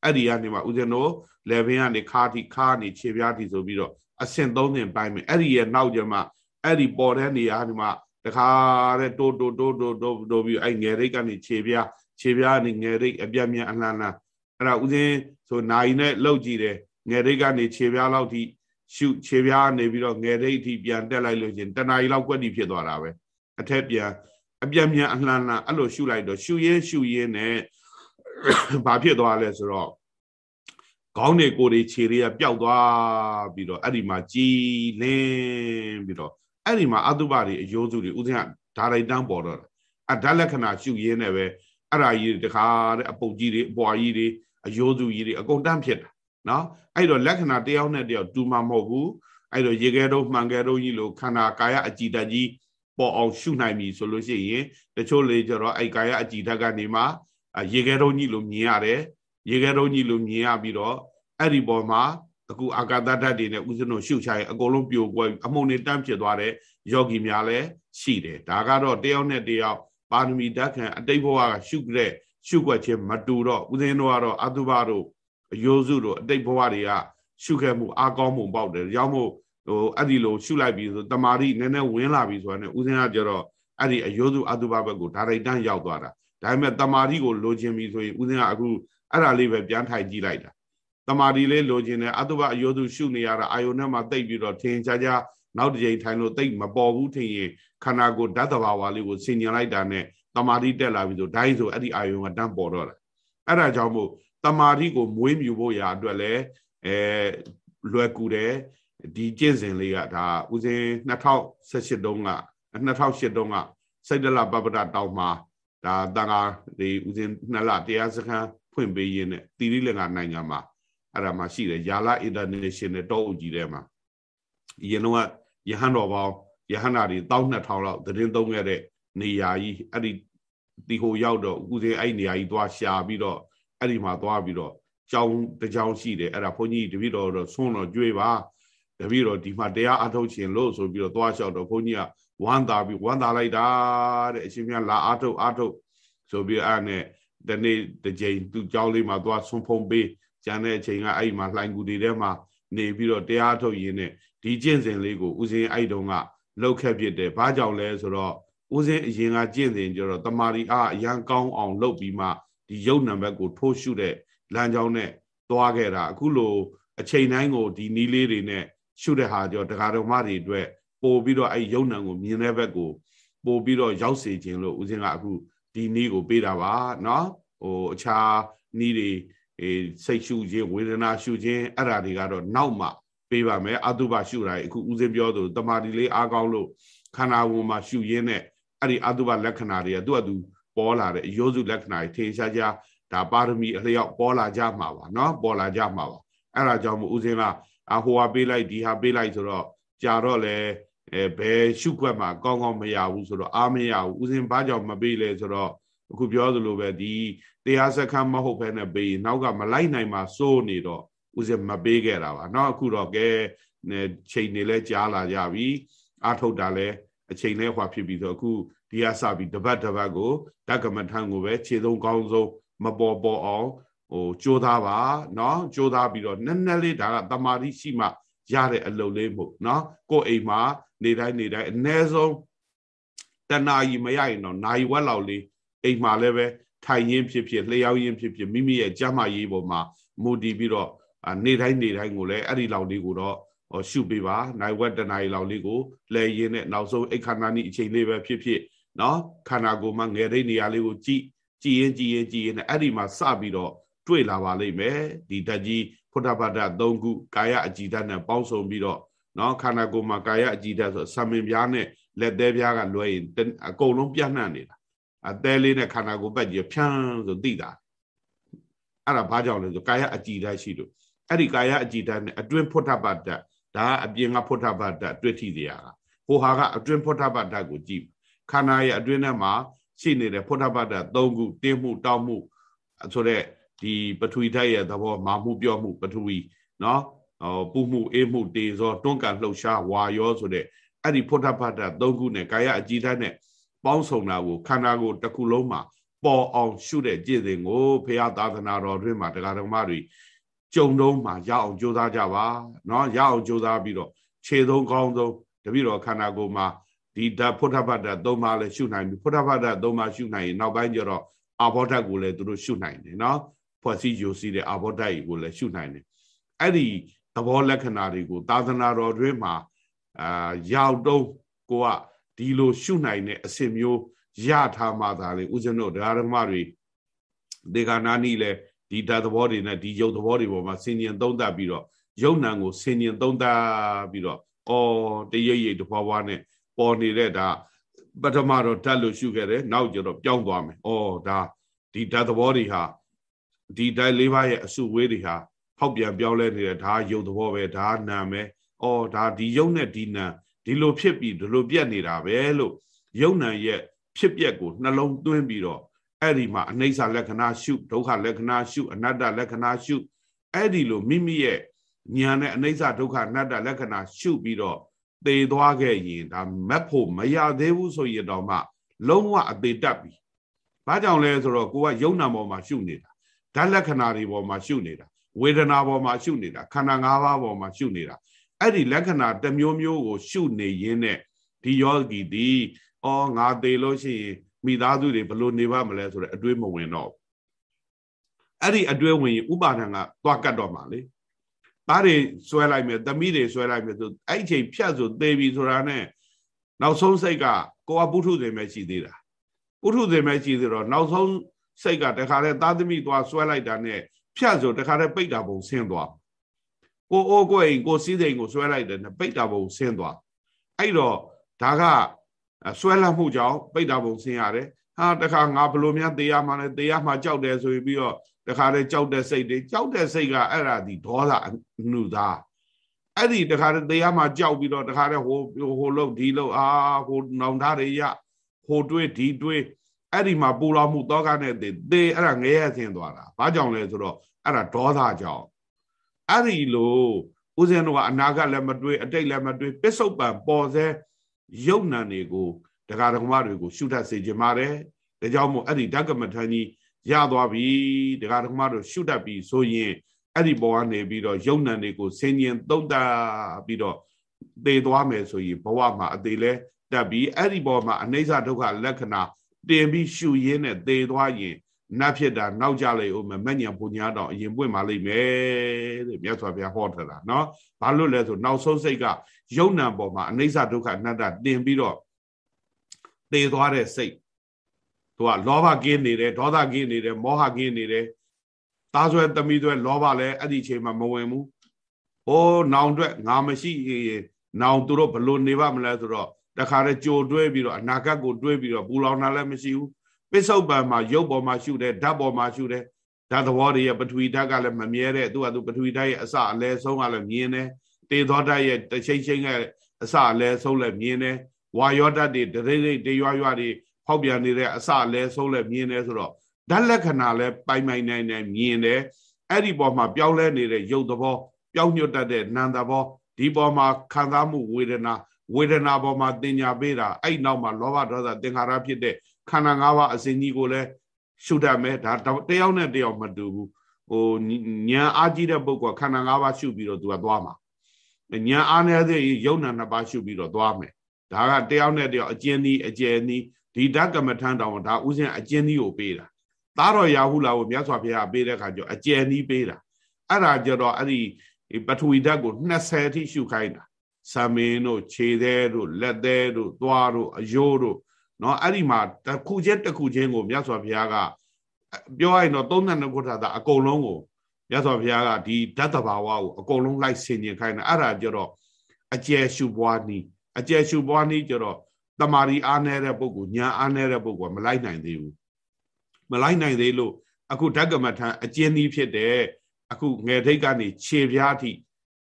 အဲ့ဒီကနေမှဦးဇင်းတို့လေဘင်းကနေခါတိခါနေခြေပြားတိဆိုပြီးတော့အဆင့်သုံးဆင့်ပိုင်းမယ်အဲ့ဒီရဲ့နောက်ကျမှအဲ့ဒီပေါ်တဲ့နေရာဒီမှာတခါတဲ့တိုးတိုးတိုးတိုးတိုးတိုးပြီးအဲ့ငယ်ရိတ်ကနေခြေပြားခြေပြားနေငယ်ရိတ်အပြတ်မြန်အလှမ်းလှမ်းအဲ့ဒါဦးဇင်းဆိုနိုင်နဲ့လှုပ်ကြည့်တယ်ငယ်ရိတ်ကနေခြေပြားလောက်ထိရှုခြေပြားနေပြီးတော့ငယ်ရိတ်အထိပြန်တက်လိုက်လို့ရှင်တဏှာကြီးလောက်ကွက်တီဖြစ်သွားတာပဲအထက်ပြန်အပြတ်မြန်အလှမ်းလှမ်းအဲ့လိုရှုလိုက်တော့ရှုရင်းရှုရင်းနဲ့ ဘာဖြစ်သွားလဲဆိုတော့ခေါင်းတွေကိုယ်တွေခြေတွေကပျောက်သွားပြီးတော့အဲ့ဒီမှာကြည်လင်းပြီးတော့အဲ့ဒီမှာအတုပတွေအယိုးစုတွေဥစဉ်ကဒါလိုက်တန်းပေါ်တော့အဓာတ်လက္ခဏာရှုရင်းနဲ့ပဲအဲ့ဒါကြီးတခါတဲ့အပုတ်ကြီးတွေအပွားကြီးတွေအယိုးစုကြီးတွေအကုန်တန်းဖြစ်တာနော်အဲ့တော့လက္ခဏာတယောက်နဲ့တယောက်တူမှာမဟုတ်ဘူးအဲ့တော့ရေခဲတော့မှန်ခဲတော့ကြီးလို့ခန္ဓာကာယအကြည်ဓာတ်ကြီးပေါ်အောင်ရှုနိုင်ပြီဆိုလို့ရှိရင်တချို့လေကျတော့အဲ့ကာယအကြည်ဓာတ်ကနေမှ ရေခဲတော့ကြီးလို့မြင်ရတယ်ရေခဲတော့ကြီးလို့မြင်ရပြီးတော့အဲ့ဒီပေါ်မှာအခုအာကာသဓာတ်တွေနဲ့ဥစဉ်တို့ရှုချရင်အကုန်လုံးပြိုကွဲအမှုန်တွေတန်းဖြစ်သွားတဲ့ယောဂီများလည်းရှိတယ်ဒါကတော့တယောက်နဲ့တယောက်ပါရမီဓာတ်ခံအတိတ်ဘဝကရှုတဲ့ရှုွက်ခြင်းမတူတော့ဥစဉ်တို့ကတော့အတုပတို့အယိုးစုတို့အတိတ်ဘဝတွေကရှုခဲ့မှုအာကောင်းမှုပေါက်တယ်ကြောင့်မို့ဟိုအဲ့ဒီလိုရှုလိုက်ပြီဆိုတမာတိနည်းနည်းဝင်လာပြီဆိုတာနဲ့ဥစဉ်ကကြတော့အဲ့ဒီအယိုးစုအတုပဘက်ကိုဒါရိုက်တန်းရောက်သွားတာ ဒါပေမဲ့တမာတိကိုလိုချင်ပြီဆိုရင်ဥစဉ်ကအခုအဲ့ဒါလေးပဲပြန်ထိုင်ကြည့်လိုက်တာတမာတိလေးလိုချင်တယ်အတုပအယိုးစုရှုနေရတာအာယုန်နဲ့မှတိတ်ပြီးတော့ထင်ရှားရှားနောက်တစ်ချိန်ထိုင်လို့တိတ်မပေါ်ဘူးထင်ရင်ခန္ဓာကိုယ်ဓာတ်တဘာဝလေးကိုဆင်ញင်လိုက်တာနဲ့တမာတိတက်လာပြီဆိုဒိုင်းဆိုအဲ့ဒီအာယုံကတန်းပေါ်တော့တာအဲ့ဒါကြောင့်မို့တမာတိကိုမွေးမြူဖို့ရာအတွက်လည်းအဲလွယ်ကူတယ်ဒီကျင့်စဉ်လေးကဒါဦးစင်း2018တုန်းက2008တုန်းကစိတ်တလပပဒတောင်မှာ ဒါတန်ဃာဒီဦးစင်းနှစ်လတရားစခန်းဖွင့်ပေးရင်းနဲ့တိရိလင်္ကာနိုင်ငံမှာအဲ့ဒါမှရှိတယ်ယာလာအင်တာနေရှင်နယ်တောအုပ်ကြီးထဲမှာယင်တော့ယဟန်တော်ပေါင်းယဟန္တာတွေ12000လောက်သတင်းသုံးခဲ့တဲ့နေရာကြီးအဲ့ဒီဒီဟိုရောက်တော့အခုစင်းအဲ့နေရာကြီးသွားရှာပြီးတော့အဲ့ဒီမှာသွားပြီးတော့ကြောင်းတကြောင်းရှိတယ်အဲ့ဒါဘုန်းကြီးတပည့်တော်တော့ဆွန်းတော့ကြွေးပါတတပည့်တော်ဒီမှာတရားအထုတ်ခြင်းလို့ဆိုပြီးတော့သွားလျှောက်တော့ဘုန်းကြီးက ဝမ်းသာပြီးဝမ်းသာလိုက်တာတဲ့အရှင်မြတ်လာအထုတ်အထုတ်ဆိုပြီးအဲ့နဲ့ဒီနေ့တစ်ချိန်သူ့ကြောင်းလေးမှာသွားဆွန်ဖုံပေးကျန်တဲ့အချိန်ကအဲ့မှာလှိုင်ကူတွေထဲမှာနေပြီးတော့တရားထုတ်ရင်းနဲ့ဒီကျင့်စဉ်လေးကိုဦးဇင်းအဲ့တုန်းကလောက်ခက်ဖြစ်တယ်ဘာကြောင့်လဲဆိုတော့ဦးဇင်းအရင်ကကျင့်စဉ်ကြတော့တမာရီအားအရန်ကောင်းအောင်လုပ်ပြီးမှဒီယုတ်နံဘက်ကိုထိုးရှုတဲ့လမ်းကြောင်းနဲ့သွားခဲ့တာအခုလိုအချိန်တိုင်းကိုဒီနီးလေးတွေနဲ့ရှုတဲ့ဟာကြောတရားတော်မတွေအတွက် ပို့ပြီးတော့အဲ့ယုံနံကိုမြင်တဲ့ဘက်ကိုပို့ပြီးတော့ရောက်စေခြင်းလို့ဦးဇင်းကအခုဒီနီးကိုပေးတာပါเนาะဟိုအခြားနီးတွေအေးစိတ်ရှုခြင်းဝေဒနာရှုခြင်းအဲ့ဓာတွေကတော့နောက်မှပေးပါမယ်အတုပရှုတာအခုဦးဇင်းပြောသလိုတမာတိလေးအားကောင်းလို့ခန္ဓာဝင်မှာရှုရင်းနဲ့အဲ့ဒီအတုပလက္ခဏာတွေကသူ့အတူပေါ်လာတဲ့အယောစုလက္ခဏာတွေထေရှားရှားဒါပါရမီအလျောက်ပေါ်လာကြမှာပါเนาะပေါ်လာကြမှာပါအဲ့ဒါကြောင့်မို့ဦးဇင်းကအဟိုဟာပေးလိုက်ဒီဟာပေးလိုက်ဆိုတော့ကြာတော့လေ အဲဘယ်ရှုွက်မှာကောင်းကောင်းမရဘူးဆိုတော့အားမရဘူးဦးဇင်းဘာကြောင့်မပေးလဲဆိုတော့အခုပြောသလိုပဲဒီတရားစခန်းမဟုတ်ဘဲနဲ့ပေးနောက်ကမလိုက်နိုင်မှာစိုးနေတော့ဦးဇင်းမပေးခဲ့တာပါเนาะအခုတော့ကဲချိန်နေလဲကြားလာကြပြီအာထုတ်တာလဲအချိန်လဲဟွာဖြစ်ပြီဆိုအခုဒီကစပြီးတပတ်တပတ်ကိုဓကမထံကိုပဲခြေဆုံးကောင်းဆုံးမပေါ်ပေါ်အောင်ဟိုကြိုးသားပါเนาะကြိုးသားပြီးတော့နည်းနည်းလေးဒါကတမာတိရှိမှရတဲ့အလုပ်လေးမို့เนาะကိုယ်အိမ်မှာ နေတိုင်းနေတိုင်းအ ਨੇ ဆုံးတဏှာကြီးမရရင်တော့နာယီဝက်လောက်လေးအိမ်မှာလည်းပဲထိုင်ရင်းဖြစ်ဖြစ်လျှောက်ရင်းဖြစ်ဖြစ်မိမိရဲ့ကြမ်းမာရေးပေါ်မှာမူတည်ပြီးတော့နေတိုင်းနေတိုင်းကိုလည်းအဲ့ဒီလောက်လေးကိုတော့ရှုပေးပါနိုင်ဝက်တနားရီလောက်လေးကိုလဲရင်းနဲ့နောက်ဆုံးအိတ်ခန္ဓာနိအချိန်လေးပဲဖြစ်ဖြစ်နော်ခန္ဓာကိုယ်မှာငယ်တဲ့နေရာလေးကိုကြည့်ကြည်ရင်ကြည်ရင်ကြည်ရင်အဲ့ဒီမှာစပြီးတော့တွေ့လာပါလိမ့်မယ်ဒီဓာတ်ကြီးဖုဒ္ဓဘာဒ၃ခုကာယအကြည်ဓာတ်နဲ့ပေါင်းစုံပြီးတော့ နော်ခန္ဓာကိုယ်မှာကာယအကြည်ဓာတ်ဆိုဆံမင်ပြားနဲ့လက်သေးပြားကလွဲရင်အကုန်လုံးပြန့်နှံ့နေတာအသေးလေးနဲ့ခန္ဓာကိုယ်ပတ်ကြီးဖြန်းဆိုသိတာအဲ့ဒါဘာကြောင့်လဲဆိုကာယအကြည်ဓာတ်ရှိလို့အဲ့ဒီကာယအကြည်ဓာတ်နဲ့အတွင်းဖုဒ္ဓဘာဒဒါအပြင်ကဖုဒ္ဓဘာဒတွေ့ထိတရားကဟိုဟာကအတွင်းဖုဒ္ဓဘာဒကိုကြည့်ခန္ဓာရဲ့အတွင်းထဲမှာရှိနေတဲ့ဖုဒ္ဓဘာဒ၃ခုတင်းမှုတောက်မှုဆိုတဲ့ဒီပထဝီဓာတ်ရဲ့သဘောမာမှုပြောမှုပထဝီနော်ဟော ပူမှုအေးမှုတေဇောတွန်းကန်လှုပ်ရှားဝါရောဆိုတဲ့အဲ့ဒီဖုဒ္ဓဘာဒ၃ခုနဲ့ကာယအကြည်ဓာတ်နဲ့ပေါင်းစုံတာကိုခန္ဓာကိုယ်တစ်ခုလုံးမှာပေါ်အောင်ရှုတဲ့ကြည်စဉ်ကိုဖရာသာသနာတော်တွင်မှာတရားဓမ္မတွေကြုံတော့မှာရအောင်ကြိုးစားကြပါเนาะရအောင်ကြိုးစားပြီးတော့ခြေသုံးကောင်းဆုံးတပိတော့ခန္ဓာကိုယ်မှာဒီဓာတ်ဖုဒ္ဓဘာဒသုံးပါးလည်းရှုနိုင်ပြီဖုဒ္ဓဘာဒသုံးပါးရှုနိုင်ရင်နောက်ပိုင်းကျတော့အာဘောဓာတ်ကိုလည်းသူတို့ရှုနိုင်တယ်เนาะဖွဲ့စည်းယူစည်းတဲ့အာဘောဓာတ်ကိုလည်းရှုနိုင်တယ်အဲ့ဒီ သဘောလက္ခဏာတွေကိုသာသနာတော်တွင်မှာအာရောက်တော့ကိုကဒီလိုရှုနိုင်တဲ့အစစ်မျိုးရထားမှသာလေဦးဇင်းတို့ဒကာဓမ္မတွေဒေဂာနာနီလည်းဒီဓာတ်သဘောတွေနဲ့ဒီယုတ်သဘောတွေပေါ်မှာဆင်ញင်သုံးသပ်ပြီးတော့ယုတ်နံကိုဆင်ញင်သုံးသပ်ပြီးတော့အော်တရိပ်ရိပ်တဘွားဘွားနဲ့ပေါ်နေတဲ့ဒါပထမတော့ဓာတ်လို့ရှုခဲ့တယ်နောက်ကျတော့ပြောင်းသွားမယ်။အော်ဒါဒီဓာတ်သဘောတွေဟာဒီဓာတ်လေးပါးရဲ့အစုဝေးတွေဟာ ဖောက်ပြန်ပြောင်းလဲနေတဲ့ဒါယုတ်သဘောပဲဒါနာမယ်။အော်ဒါဒီယုတ်နဲ့ဒီနာဒီလိုဖြစ်ပြီးဒီလိုပြက်နေတာပဲလို့ယုတ်နံရဲ့ဖြစ်ပျက်ကိုနှလုံးသွင်းပြီးတော့အဲ့ဒီမှာအနိစ္စလက္ခဏာရှုဒုက္ခလက္ခဏာရှုအနတ္တလက္ခဏာရှုအဲ့ဒီလိုမိမိရဲ့ဉာဏ်နဲ့အနိစ္စဒုက္ခအနတ္တလက္ခဏာရှုပြီးတော့သေသွားခဲ့ရင်ဒါမက်ဖို့မရသေးဘူးဆိုရင်တော့မှ လုံးဝအသေးတက်ပြီ။ဘာကြောင့်လဲဆိုတော့ကိုကယုံနာပေါ်မှာရှုနေတာဓာတ်လက္ခဏာတွေပေါ်မှာရှုနေတာ ဝေဒနာပေါ်မှာရှုနေတာခန္ဓာ၅ပါးပေါ်မှာရှုနေတာအဲ့ဒီလက္ခဏာတစ်မျိုးမျိုးကို ရှုနေရင်းနဲ့ဒီယောဂီဒီအော်ငါသေးလို့ရှိရင်မိသားစုတွေဘလို့နေပါမလဲဆိုတော့အတွေးမဝင်တော့အဲ့ဒီအတွေးဝင်ရင်ဥပါဒံကသွားကတ်တော့မှာလေသားတွေဆွဲလိုက်မယ်သမီးတွေဆွဲလိုက်မယ်ဆိုအဲ့ချိန်ဖြတ်ဆိုသေပြီဆိုတာနဲ့နောက်ဆုံးစိတ်ကကိုကပုထုဇဉ်ပဲရှိသေးတာပုထုဇဉ်ပဲရှိသေးတော့နောက်ဆုံးစိတ်ကတခါတည်းသားသမီးသွားဆွဲလိုက်တာနဲ့ ဖြတ်ဆိုတခါတည်းပိတ်တာပုံဆင်းသွားကိုအိုးကိုအိမ်ကိုစီးစိမ်ကိုဆွဲလိုက်တယ်နဲ့ပိတ်တာပုံဆင်းသွားအဲ့တော့ဒါကဆွဲလန့်မှုကြောင့်ပိတ်တာပုံဆင်းရတယ်ဟာတခါငါဘလို့များတရားမှလည်းတရားမှကြောက်တယ်ဆိုပြီးတော့တခါတည်းကြောက်တဲ့စိတ်တွေကြောက်တဲ့စိတ်ကအဲ့ဒါဒီဒေါသအနုသားအဲ့ဒီတခါတည်းတရားမှကြောက်ပြီးတော့တခါတည်းဟိုဟိုလို့ဒီလို့အာဟိုနောင်ထားတွေရဟိုတွေးဒီတွေး အဲ့ဒီမှာပူလောင်မှုတောကနဲ့သေသေအဲ့ဒါငရဲဆင်းသွားတာဘာကြောင့်လဲဆိုတော့အဲ့ဒါဒေါသကြောင့်အဲ့ဒီလိုဦးဇင်းတို့ကအနာဂတ်လည်းမတွေးအတိတ်လည်းမတွေးပစ္စုပန်ပေါ်စေယုံနံတွေကိုတရားဓမ္မတွေကိုရှုတတ်စေခြင်းပါတယ်ဒါကြောင့်မို့အဲ့ဒီဓကမထန်ကြီးရသွားပြီတရားဓမ္မတို့ရှုတတ်ပြီဆိုရင်အဲ့ဒီဘောကနေပြီးတော့ယုံနံတွေကိုဆင်ញင်သုံးတပြီးတော့သေသွားမယ်ဆိုရင်ဘဝမှာအသေးလဲတက်ပြီးအဲ့ဒီဘောမှာအနိစ္စဒုက္ခလက္ခဏာ တင်ပြီးရှူရင်းနဲ့သေသွားရင်နတ်ဖြစ်တာနောက်ကြလေဦးမယ်မညံပူညာတော်အရင်ပွင့်ပါလိမ့်မယ်တဲ့မြတ်စွာဘုရားဟောထားတာနော်ဘာလို့လဲဆိုနောက်ဆုံးစိတ်ကယုံနံပေါ်မှာအနိစ္စဒုက္ခအနတ္တတင်ပြီးတော့သေသွားတဲ့စိတ်သူကလောဘကင်းနေတယ်ဒေါသကင်းနေတယ်မောဟကင်းနေတယ်သားဆွဲသမီးဆွဲလောဘလည်းအဲ့ဒီအချိန်မှာမဝင်ဘူးအိုးနောင်အတွက်ငါမရှိရင်နောင်သူတို့ဘလို့နေပါမလဲဆိုတော့ တခါတည်းကြိုတွဲပြီးတော့အနာဂတ်ကိုတွဲပြီးတော့ပူလောင်တာလည်းမရှိဘူးပစ္စုပန်မှာရုပ်ပေါ်မှာရှုတယ်ဓာတ်ပေါ်မှာရှုတယ်ဓာတ်သဘောတွေရဲ့ပထဝီဓာတ်ကလည်းမမြဲတဲ့သူကသူပထဝီဓာတ်ရဲ့အစအလယ်ဆုံးကလည်းမြင်တယ်တေသောဓာတ်ရဲ့တချိတ်ချိတ်ကအစအလယ်ဆုံးလည်းမြင်တယ်ဝါယောဓာတ်တွေတရိပ်ရိပ်တရွရွတွေဖောက်ပြန်နေတဲ့အစအလယ်ဆုံးလည်းမြင်တယ်ဆိုတော့ဓာတ်လက္ခဏာလည်းပိုင်ပိုင်နိုင်နိုင်မြင်တယ်အဲ့ဒီပေါ်မှာပြောင်းလဲနေတဲ့ရုပ်သဘောပြောင်းညွတ်တတ်တဲ့နာမ်သဘောဒီပေါ်မှာခံစားမှုဝေဒနာ ဝေဒနာပေါ်မှာတင်ညာပေးတာအဲ့နောက်မှာလောဘဒေါသသင်္ခါရဖြစ်တဲ့ခန္ဓာ၅ပါးအစဉ်ကြီးကိုလည်းရှုတတ်မယ်ဒါတယောက်နဲ့တယောက်မတူဘူးဟိုဉာဏ်အားကြီးတဲ့ပုဂ္ဂိုလ်ခန္ဓာ၅ပါးရှုပြီးတော့သူကသွားမှာဉာဏ်အားနေတဲ့ယုံနာနှစ်ပါးရှုပြီးတော့သွားမယ်ဒါကတယောက်နဲ့တယောက်အကျဉ်းဤအကျယ်ဤဒီဓကမထမ်းတောင်ဒါဥစဉ်အကျဉ်းဤကိုပေးတာသားတော်ရာဟုလာကိုမြတ်စွာဘုရားပေးတဲ့ခါကျအကျယ်ဤပေးတာအဲ့ဒါကြတော့အဲ့ဒီပထဝီဓာတ်ကို20အထိရှုခိုင်းတာ ဆမင်းတို့ခြေသေးတို့လက်သေးတို့သွားတို့အယိုးတို့เนาะအဲ့ဒီမှာတစ်ခုချင်းတစ်ခုချင်းကိုမြတ်စွာဘုရားကပြောရရင်တော့32ခုထာတာအကုန်လုံးကိုမြတ်စွာဘုရားကဒီဓာတ်တဘာဝကိုအကုန်လုံးလိုက်ဆင်ញင်ခိုင်းတာအဲ့ဒါကြတော့အကျယ်ရှုပွားနည်းအကျယ်ရှုပွားနည်းကြတော့တမာရီအားနေတဲ့ပုဂ္ဂိုလ်ညာအားနေတဲ့ပုဂ္ဂိုလ်ကမလိုက်နိုင်သေးဘူးမလိုက်နိုင်သေးလို့အခုဓကမထံအကျဉ်းနည်းဖြစ်တဲ့အခုငယ်ထိတ်ကနေခြေပြားထိ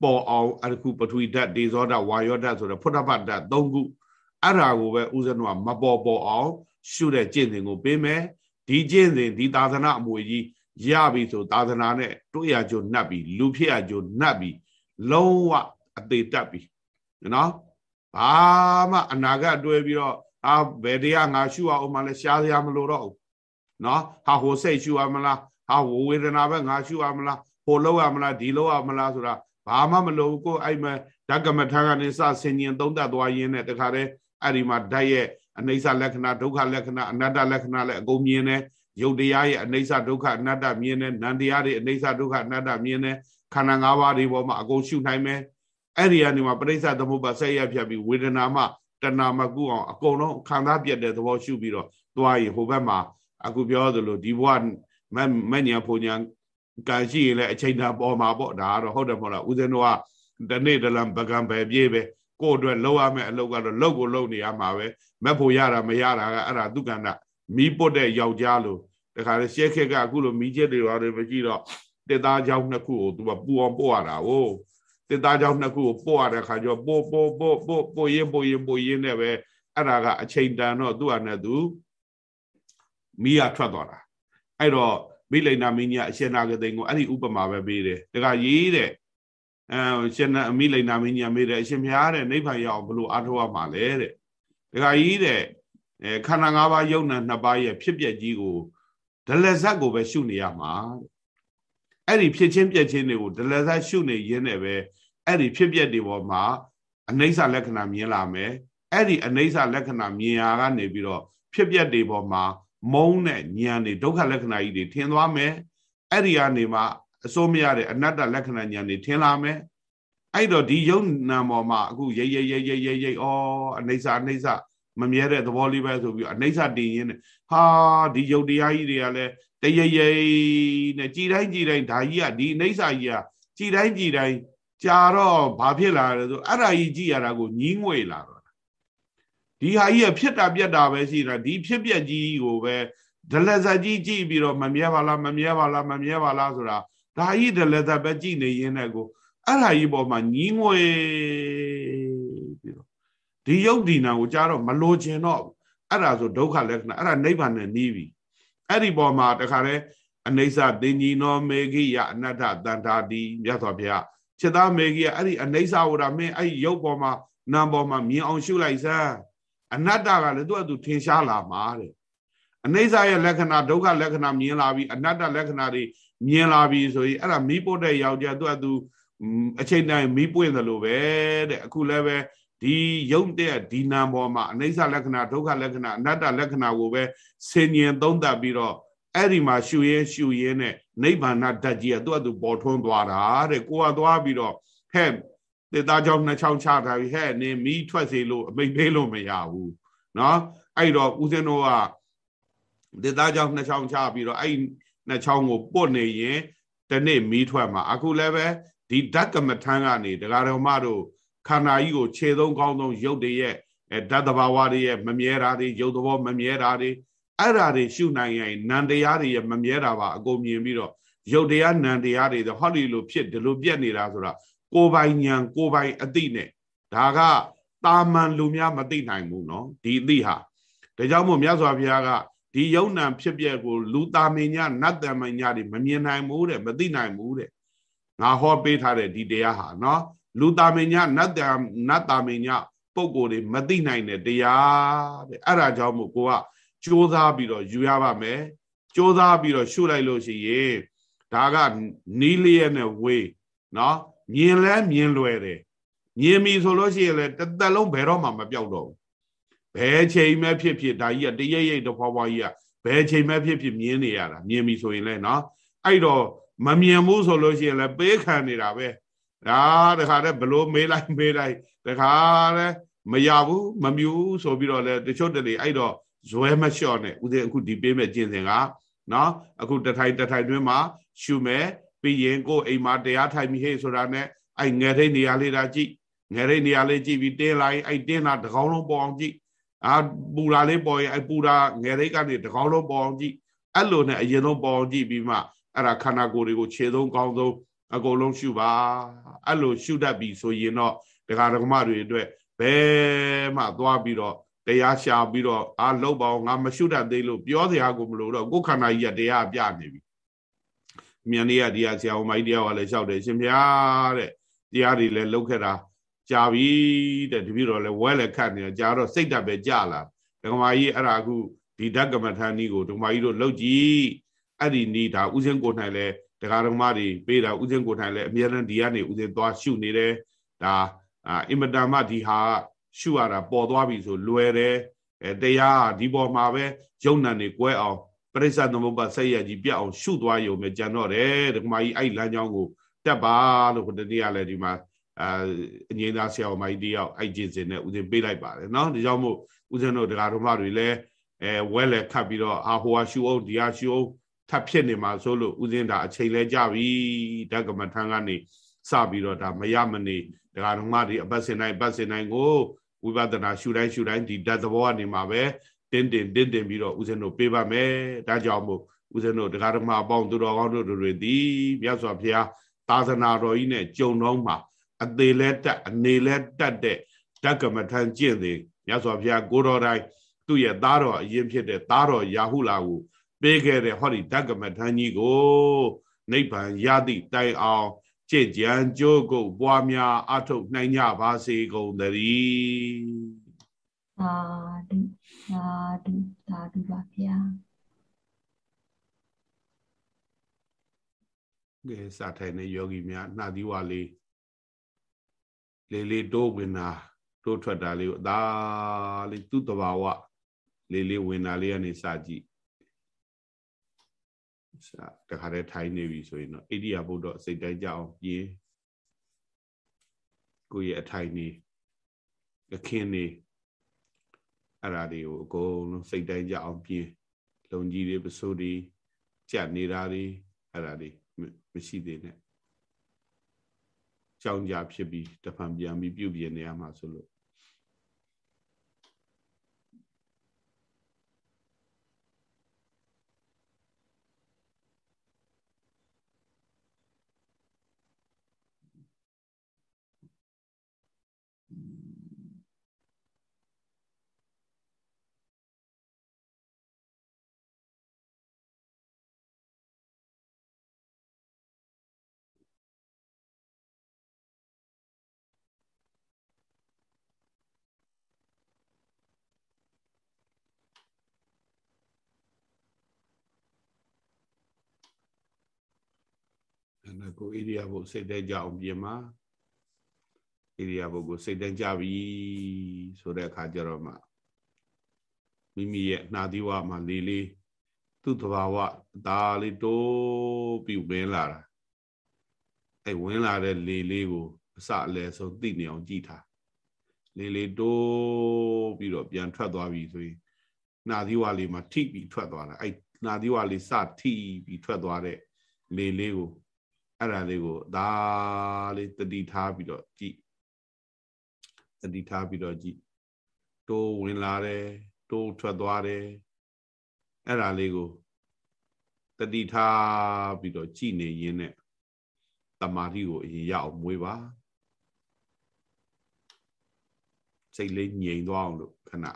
ပေါ်အောင်အခုပထဝီဓာတ်ဒေဇောဓာတ်ဝါယောဓာတ်ဆိုတော့ဖုဒ္ဓပတ်ဓာတ်၃ခုအဲ့ဒါကိုပဲဦးဇင်းတို့ကမပေါ်ပေါ်အောင် ရှုတဲ့ကျင့်စဉ်ကိုပေးမယ်ဒီကျင့်စဉ်ဒီသာသနာအမွေကြီးရပြီဆိုသာသနာနဲ့တွေ့ရကြုံနှက်ပြီလူဖြစ်ရကြုံနှက်ပြီလုံးဝအသေးတက်ပြီနော်ဘာမှအနာဂတ်တွဲပြီးတော့အာဘယ်တရားငါရှုအောင်မှလည်းရှားစရာမလိုတော့ဘူးနော်ဟာဟိုစိတ်ရှုရမလားဟာဟိုဝေဒနာပဲငါရှုရမလားဟိုလောက်ရမလားဒီလောက်ရမလားဆိုတာ ဘာမှမလိုကိုအဲ့မှာဓကမထံကနေစဆင်ញင်သုံးသပ်သွားရင်းနဲ့တခါတည်းအဲ့ဒီမှာဓာတ်ရဲ့အနိစ္စလက္ခဏာဒုက္ခလက္ခဏာအနတ္တလက္ခဏာလည်းအကုန်မြင်တယ်ယုတ်တရားရဲ့အနိစ္စဒုက္ခအနတ္တမြင်တယ်နံတရားတွေအနိစ္စဒုက္ခအနတ္တမြင်တယ်ခန္ဓာ၅ပါးတွေပေါ်မှာအကုန်ရှုနိုင်မယ်အဲ့ဒီကနေမှပရိစ္ဆသမုပ္ပါဆက်ရဖြတ်ပြီးဝေဒနာမှတဏမကုအောင်အကုန်လုံးခံစားပြတ်တဲ့သဘောရှုပြီးတော့သွားရင်ဟိုဘက်မှာအခုပြောသလိုဒီဘဝမမညာဖုန်ညာ ကံရှိရင်လည်းအချိန်သာပေါ်မှာပေါ့ဒါကတော့ဟုတ်တယ်မဟုတ်လားဦးဇင်းတို့ကတနေ့တလံပကံပဲပြေးပဲကိုယ့်အတွက်လောက်ရမယ့်အလုပ်ကတော့လောက်ကိုလောက်နေရမှာပဲမက်ဖို့ရတာမရတာကအဲ့ဒါသူကန္တမီးပုတ်တဲ့ယောက်ျားလို့တခါလေရှက်ခက်ကအခုလိုမီးချက်တွေရောတွေမရှိတော့တစ်သားချောင်းနှစ်ခုကိုသူကပူအောင်ပို့ရတာဟိုတစ်သားချောင်းနှစ်ခုကိုပို့ရတဲ့ခါကျတော့ပို့ပို့ပို့ပို့ပို့ရင်ပို့ရင်ပို့ရင်နဲ့ပဲအဲ့ဒါကအချိန်တန်တော့သူ့ဟာနဲ့သူမီးရထွက်သွားတာအဲ့တော့ မိလိန်နာမင်းကြီးအရှင်နာဂသိန်ကိုအဲ့ဒီဥပမာပဲပေးတယ်တခါရေးတဲ့အဲရှင်နာမိလိန်နာမင်းကြီးမေးတယ်အရှင်ဘုရားတဲ့နိဗ္ဗာန်ရအောင်ဘလို့အားထုတ်ရမှာလဲတဲ့တခါကြီးတဲ့အဲခန္ဓာ၅ပါးယုံနာနှစ်ပါးရဲ့ဖြစ်ပျက်ကြီးကိုဒလဇတ်ကိုပဲရှုနေရမှာအဲ့ဒီဖြစ်ချင်းပြက်ချင်းတွေကိုဒလဇတ်ရှုနေရင်းနဲ့ပဲအဲ့ဒီဖြစ်ပျက်တွေပေါ်မှာအနိစ္စလက္ခဏာမြင်လာမယ်အဲ့ဒီအနိစ္စလက္ခဏာမြင်ရကနေပြီးတော့ဖြစ်ပျက်တွေပေါ်မှာ မုန်းတဲ့ဉာဏ်တွေဒုက္ခလက္ခဏာကြီးတွေထင်သွားမယ်အဲ့ဒီကနေမှအစိုးမရတဲ့အနတ္တလက္ခဏာဉာဏ်တွေထင်လာမယ်အဲ့တော့ဒီယုံနာပေါ်မှာအခုရိပ်ရိပ်ရိပ်ရိပ်ရိပ်ရိပ်ဩအနိစ္စအနိစ္စမမြဲတဲ့သဘောလေးပဲဆိုပြီးအနိစ္စတည်ရင်းနဲ့ဟာဒီယုတ်တရားကြီးတွေကလည်းတရရိပ်နဲ့ကြည်တိုင်းကြည်တိုင်းဒါကြီးကဒီအနိစ္စကြီးကကြည်တိုင်းကြည်တိုင်းကြာတော့ဘာဖြစ်လာလဲဆိုအဲ့ဒါကြီးကြည်ရတာကိုညင်းငွေလာတော့ ဒီဟာကြီးကဖြစ်တာပြက်တာပဲရှိတာဒီဖြစ်ပြက်ကြီးကိုပဲဒလဇတ်ကြီးကြည့်ပြီးတော့မမြဲပါလားမမြဲပါလားမမြဲပါလားဆိုတာဒါကြီးဒလဇတ်ပဲကြည့်နေရင်းနဲ့ကိုအဲ့ဒါကြီးပေါ်မှာညီးငွေပြီးတော့ဒီယုတ်ဒီနာကိုကြားတော့မလိုချင်တော့အဲ့ဒါဆိုဒုက္ခလက္ခဏာအဲ့ဒါနိဗ္ဗာန်နဲ့နီးပြီအဲ့ဒီပေါ်မှာတခါတည်းအနိစ္စသင်္ကြီးနောမေခိယအနတ္တတန်တာတိမြတ်စွာဘုရားချက်သားမေကြီးကအဲ့ဒီအနိစ္စဝရမင်းအဲ့ဒီရုပ်ပေါ်မှာနာမ်ပေါ်မှာမြင်အောင်ရှုလိုက်စမ်း အနတ္တကလည်းသူ့အတူထင်ရှားလာမှာတဲ့အနိစ္စရဲ့လက္ခဏာဒုက္ခလက္ခဏာမြင်လာပြီးအနတ္တလက္ခဏာတွေမြင်လာပြီးဆိုရင်အဲ့ဒါမီးပုတ်တဲ့ယောက်ျားသူ့အတူအချိန်တိုင်းမီးပွင့်တယ်လို့ပဲတဲ့အခုလည်းပဲဒီယုံတဲ့ဒီနာပေါ်မှာအနိစ္စလက္ခဏာဒုက္ခလက္ခဏာအနတ္တလက္ခဏာကိုပဲဆင်ញင်သုံးသပ်ပြီးတော့အဲ့ဒီမှာရှုရင်းရှုရင်းနဲ့နိဗ္ဗာန်ဓာတ်ကြီးကသူ့အတူပေါ်ထွန်းသွားတာတဲ့ကိုကသွားပြီးတော့ဟဲ့ တေသားကြောင့်နှစ်ချောင်းချထားပြီးဟဲ့နင်မီးထွက်စေလို့အမိတ်ပေးလို့မရဘူးเนาะအဲ့တော့ဦးဇင်းတို့ကတေသားကြောင့်နှစ်ချောင်းချပြီးတော့အဲ့နှစ်ချောင်းကိုပုတ်နေရင်တနေ့မီးထွက်မှာအခုလည်းပဲဒီဓာတ်ကမထမ်းကနေဒကာတော်မတို့ခန္ဓာကြီးကိုခြေသုံးကောင်းဆုံးရုပ်တွေရဲ့ဓာတ်တဘာဝတွေရဲ့မမြဲတာတွေရုပ်သဘောမမြဲတာတွေအဲ့ဓာတွေရှုနိုင်ရင်နံတရားတွေရဲ့မမြဲတာပါအကုန်မြင်ပြီးတော့ရုပ်တရားနံတရားတွေဟောဒီလိုဖြစ်ဒီလိုပြက်နေတာဆိုတာ ကိုယ်ပိုင်ဉာဏ်ကိုယ်ပိုင်အသိနဲ့ဒါကတာမန်လူများမသိနိုင်ဘူးเนาะဒီအသိဟာဒါကြောင့်မို့မြတ်စွာဘုရားကဒီယုံနံဖြစ်ပျက်ကိုလူတာမင်ညနတ်တမင်ညတွေမမြင်နိုင်ဘူးတဲ့မသိနိုင်ဘူးတဲ့ငါဟောပေးထားတဲ့ဒီတရားဟာเนาะလူတာမင်ညနတ်တနတ်တာမင်ညပုံကိုယ်တွေမသိနိုင်တဲ့တရားတဲ့အဲ့ဒါကြောင့်မို့ကိုကကြိုးစားပြီးတော့ယူရပါမယ်ကြိုးစားပြီးတော့ရှုလိုက်လို့ရှိရင်ဒါကနီးလျက်နဲ့ဝေးเนาะ မြင်လဲမြင်လွယ်တယ်မြင်ပြီဆိုလို့ရှိရင်လည်းတစ်သက်လုံးဘယ်တော့မှမပြောက်တော့ဘူးဘယ်ချိန်မှဖြစ်ဖြစ်ဒါကြီးကတရရိပ်တဖွာဖွာကြီးကဘယ်ချိန်မှဖြစ်ဖြစ်မြင်နေရတာမြင်ပြီဆိုရင်လည်းနော်အဲ့တော့မမြင်ဘူးဆိုလို့ရှိရင်လည်းပေးခံနေတာပဲဒါတခါတည်းဘလို့မေးလိုက်မေးလိုက်တခါတည်းမရဘူးမမြူးဆိုပြီးတော့လည်းတချို့တလေအဲ့တော့ဇွဲမလျှော့နဲ့ဦးသေးအခုဒီပေးမဲ့ကျင့်စဉ်ကနော်အခုတထိုင်တထိုင်တွင်းမှာရှုမယ် ပြီးရင်ကိုယ်အိမ်မှာတရားထိုင်ပြီးဟေ့ဆိုတာနဲ့အဲ့ငယ်ထိတ်နေရာလေးဒါကြည့်ငယ်ထိတ်နေရာလေးကြည့်ပြီးတင်းလိုက်အဲ့တင်းတာတကောင်းလုံးပေါ်အောင်ကြည့်အာပူလာလေးပေါ်ရင်အဲ့ပူတာငယ်ထိတ်ကနေတကောင်းလုံးပေါ်အောင်ကြည့်အဲ့လိုနဲ့အရင်ဆုံးပေါ်အောင်ကြည့်ပြီးမှအဲ့ဒါခန္ဓာကိုယ်တွေကိုခြေဆုံးကောင်းဆုံးအကုန်လုံးရှုပါအဲ့လိုရှုတတ်ပြီဆိုရင်တော့ဒကာဒကမတွေအတွက်ဘယ်မှသွားပြီးတော့တရားရှာပြီးတော့အာလောက်ပါအောင်ငါမရှုတတ်သေးလို့ပြောစရာကိုမလိုတော့ကိုယ်ခန္ဓာကြီးကတရားပြနေပြီ မြန်လေးကတရားဆရာအောင်မိုက်တရားကလည်းလျှောက်တယ်ရှင်ဗျာတဲ့တရားတွေလည်းလောက်ခဲ့တာကြာပြီတဲ့တပည့်တော်လည်းဝဲလည်းခတ်နေကြာတော့စိတ်ဓာတ်ပဲကြာလာဒကမာကြီးအဲ့ဒါအခုဒီဓကမထန်ကြီးကိုဒကမာကြီးတို့လောက်ကြည့်အဲ့ဒီနီးဒါဥစဉ်ကိုနိုင်လဲဒကာဒကမာတွေပေးတာဥစဉ်ကိုနိုင်လဲအများနဲ့ဒီကနေဥစဉ်သွားရှုနေတယ်ဒါအင်မတန်မှဒီဟာရှုရတာပေါ်သွားပြီဆိုလွယ်တယ်အဲတရားဒီပေါ်မှာပဲယုံနံနေကွဲအောင် ပရိစ္ဆသမုပ္ပါဆက်ရကြီးပြအောင်ရှုသွားရုံပဲကြံတော့တယ်ဒကမာကြီးအဲ့လမ်းကြောင်းကိုတက်ပါလို့ဒီနေ့ကလည်းဒီမှာအာအငြိမ်းသားဆရာမကြီးတယောက်အဲ့ကျင့်စဉ်နဲ့ဦးဇင်းပေးလိုက်ပါတယ်เนาะဒီကြောင့်မို့ဦးဇင်းတို့ဒကာတော်မတွေလည်းအဲဝဲလဲခတ်ပြီးတော့အာဟိုဟာရှုအောင်ဒီဟာရှုအောင်ထပ်ဖြစ်နေမှာဆိုလို့ဦးဇင်းဒါအချိန်လဲကြပြီဓကမထံကနေစပြီးတော့ဒါမရမနေဒကာတော်မတွေအပတ်စင်တိုင်းပတ်စင်တိုင်းကိုဝိပဿနာရှုတိုင်းရှုတိုင်းဒီဓာတ်သဘောကနေမှာပဲ တင်းတင်းတင်းတင်းပြီးတော့ဦးဇင်းတို့ပေးပါမယ်ဒါကြောင့်မို့ဦးဇင်းတို့ဒကာဓမ္မအပေါင်းသူတော်ကောင်းတို့တွေသည်မြတ်စွာဘုရားသာသနာတော်ကြီးနဲ့ကြုံတော့မှာအသေးလဲတက်အနေလဲတက်တဲ့ဓကမထန်ကျင့်သည်မြတ်စွာဘုရားကိုတော်တိုင်းသူ့ရဲ့သားတော်အရင်ဖြစ်တဲ့သားတော်ရာဟုလာကိုပေးခဲ့တဲ့ဟောဒီဓကမထန်ကြီးကိုနိဗ္ဗာန်ရသည့်တိုင်အောင်ကြည်ကြံကြိုးကုတ်ပွားများအထုတ်နိုင်ကြပါစေကုန်သတည်းသာဓု သာဓုသာဓုပါဗျာကဲစထိုင်နေယောဂီများနှာသီးဝါလေးလေးလေးတိုးဝင်တာတိုးထွက်တာလေးကိုအသာလေးသူ့တဘာဝလေးလေးဝင်တာလေးကနေစကြည့်တခါတည်းထိုင်နေပြီဆိုရင်တော့အိန္ဒိယဘုဒ္ဓစိတ်တိုင်းကြအောင်ပြင်းကိုယ့်ရဲ့အထိုင်နေအခင်းနေ အဲ့ဒါတွေကိုအကုန်လုံးစိတ်တိုင်းကြအောင်ပြင်းလုံကြီးတွေပစိုးတွေကြက်နေတာတွေအဲ့ဒါတွေမရှိသေးနဲ့ကြောင်းကြဖြစ်ပြီးတဖန်ပြန်ပြီးပြုတ်ပြနေရမှာဆိုလို့ ကိုဣရိယာပုစိတ်တိုင်းကြအောင်ပြင်မှာဣရိယာပုကိုစိတ်တိုင်းကြပြီဆိုတဲ့အခါကျတော့မှမိမိရဲ့နှာသီးဝမှာလေးလေးသူ့တဘာဝဒါလေးတိုးပြီးဝင်လာတာအဲဝင်လာတဲ့လေလေးကိုအစအလယ်ဆုံးသိနေအောင်ကြည့်ထားလေလေတိုးပြီးတော့ပြန်ထွက်သွားပြီဆိုရင်နှာသီးဝလေးမှာထိပြီးထွက်သွားတာအဲနှာသီးဝလေးစထိပြီးထွက်သွားတဲ့လေလေးကို အဲ့ဒါလေးကိုဒါလေးတတိထားပြီးတော့ကြည့်တတိထားပြီးတော့ကြည့်တိုးဝင်လာတယ်တိုးထွက်သွားတယ်အဲ့ဒါလေးကိုတတိထားပြီးတော့ကြည်နေရင်းနဲ့တမာတိကိုအရင်ရအောင်မွေးပါစိတ်လေးငြိမ်သွားအောင်လို့ခဏ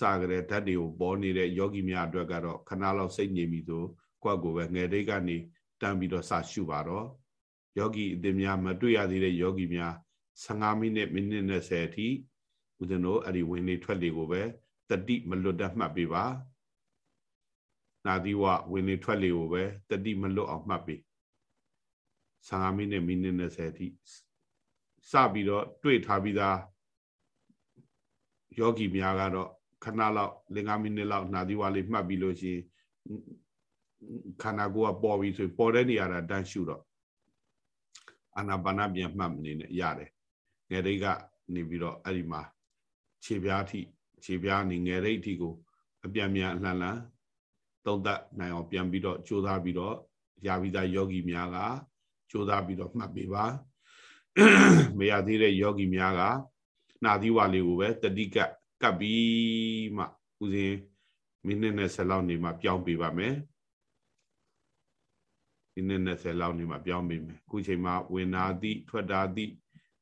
စာကလေးဓာတ်တွေကိုပေါ်နေတဲ့ယောဂီများအတွက်ကတော့ခဏလောက်စိတ်ငြိမ်ပြီဆိုကိုယ့်ကိုယ်ပဲငယ်တိတ်ကနေတန်းပြီးတော့စရှုပါတော့ယောဂီအသင်များမတွေ့ရသေးတဲ့ယောဂီများ15မိနစ်မိနစ်20အထိဦးဇင်းတို့အဲ့ဒီဝင်လေထွက်လေကိုပဲတတိမလွတ်တတ်မှတ်ပေးပါနာသီဝဝင်လေထွက်လေကိုပဲတတိမလွတ်အောင်မှတ်ပေး15မိနစ်မိနစ်20အထိစပြီးတော့တွေ့ထားပြီးသားယောဂီများကတော့ ခဏလောက်5မိနစ်လောက်နာသီဝလေးမှတ်ပြီးလို့ရှိရင်ခန္ဓာကိုယ်ကပေါ်ပြီးဆိုပေါ်တဲ့နေရာတာတန်းရှုတော့အာနာပါနပြန်မှတ်နေနဲ့ရတယ်ငယ်ရိတ်ကနေပြီးတော့အဲ့ဒီမှာခြေပြားထိခြေပြားနေငယ်ရိတ်ထိကို အပြန်ပြန်အလှန်လှန်သုံးသက်နိုင်အောင်ပြန်ပြီးတော့ကြိုးစားပြီးတော့ရာပြီးသားယောဂီများကကြိုးစားပြီးတော့မှတ်ပေးပါမရသေးတဲ့ယောဂီများကနှာသီးဝါလေးကိုပဲတတိက ကပ်ပြီးမှဦးစင်းမိနစ်20လောက်နေမှပြောင်းပေးပါမယ်မိနစ်20လောက်နေမှပြောင်းပေးမယ်အခုချိန်မှာဝင်နာသည့်ထွက်တာသည့်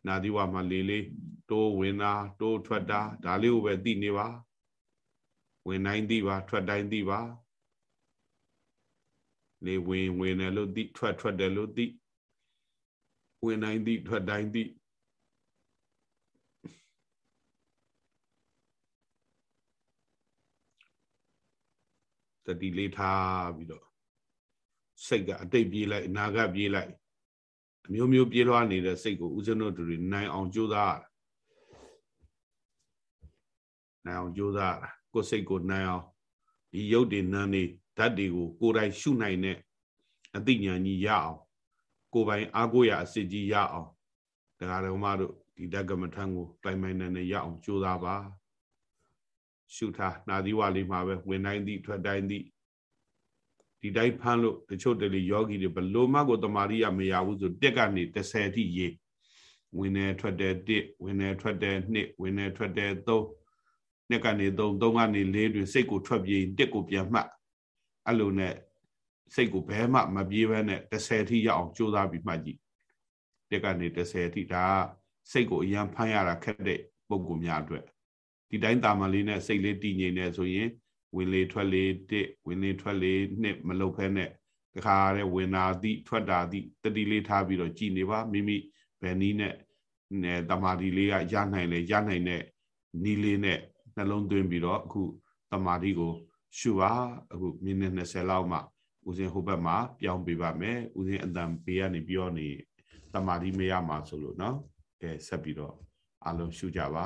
နာသီဝမှာလေးလေးတိုးဝင်တာတိုးထွက်တာဒါလေးကိုပဲသိနေပါဝင်တိုင်းသိပါထွက်တိုင်းသိပါလေဝင်ဝင်တယ်လို့သိထွက်ထွက်တယ်လို့သိဝင်တိုင်းသိထွက်တိုင်းသိ တတိလေးထားပြီးတော့စိတ်ကအတိတ်ပြေးလိုက်အနာဂတ်ပြေးလိုက်အမျိုးမျိုးပြေးလွှားနေတဲ့စိတ်ကိုဦးဇင်းတို့တွေနိုင်အောင်ကြိုးစားနိုင်အောင်ကြိုးစားကိုယ်စိတ်ကိုနိုင်အောင်ဒီရုပ်တွေနာမ်တွေဓာတ်တွေကိုကိုယ်တိုင်ရှုနိုင်တဲ့အသိဉာဏ်ကြီးရအောင်ကိုယ်ပိုင်အားကိုးရအစစ်ကြီးရအောင်တရားတော်မတို့ဒီဓကမထံကိုတိုင်ပိုင်နေနေရအောင်ကြိုးစားပါ ရှုထားနာသီဝလေးမှာပဲဝင်တိုင်းသည့်ထွက်တိုင်းသည့်ဒီတိုင်းဖမ်းလို့တချို့တလေယောဂီတွေဘလို့မှကိုတမာရိယမရဘူးဆိုတက်ကနေ30အထိရေးဝင်နေထွက်တယ်1ဝင်နေထွက်တယ်2ဝင်နေထွက်တယ်3နှစ်ကနေ3 3ကနေ4တွင်စိတ်ကိုထွက်ပြေး1ကိုပြန်မှတ်အဲ့လိုနဲ့စိတ်ကိုဘဲမှမပြေးဘဲနဲ့30အထိရအောင်ကြိုးစားပြီးမှတ်ကြည့်တက်ကနေ30အထိဒါစိတ်ကိုအရန်ဖမ်းရတာခက်တဲ့ပုံကူများအတွက် ဒီတိုင်းတာမလေးနဲ့စိတ်လေးတည်ငြိမ်နေဆိုရင်ဝင်လေထွက်လေတစ်ဝင်လေထွက်လေနှစ်မလုတ်ဖဲနဲ့တခါတဲ့ဝင်တာသည့်ထွက်တာသည့်တတိလေးထားပြီးတော့ကြည်နေပါမိမိဘယ်နည်းနဲ့နဲ့တမာတိလေးကရနိုင်လေရနိုင်တဲ့နီးလေးနဲ့နှလုံးသွင်းပြီးတော့အခုတမာတိကို ရှုပါအခုမိနစ်20လောက်မှဦးစင်ဟိုဘက်မှာပြောင်းပေးပါမယ်ဦးစင်အတန်ပေးကနေပြောနေတမာတိမရမှာဆိုလို့เนาะကဲဆက်ပြီးတော့အလုံးရှုကြပါ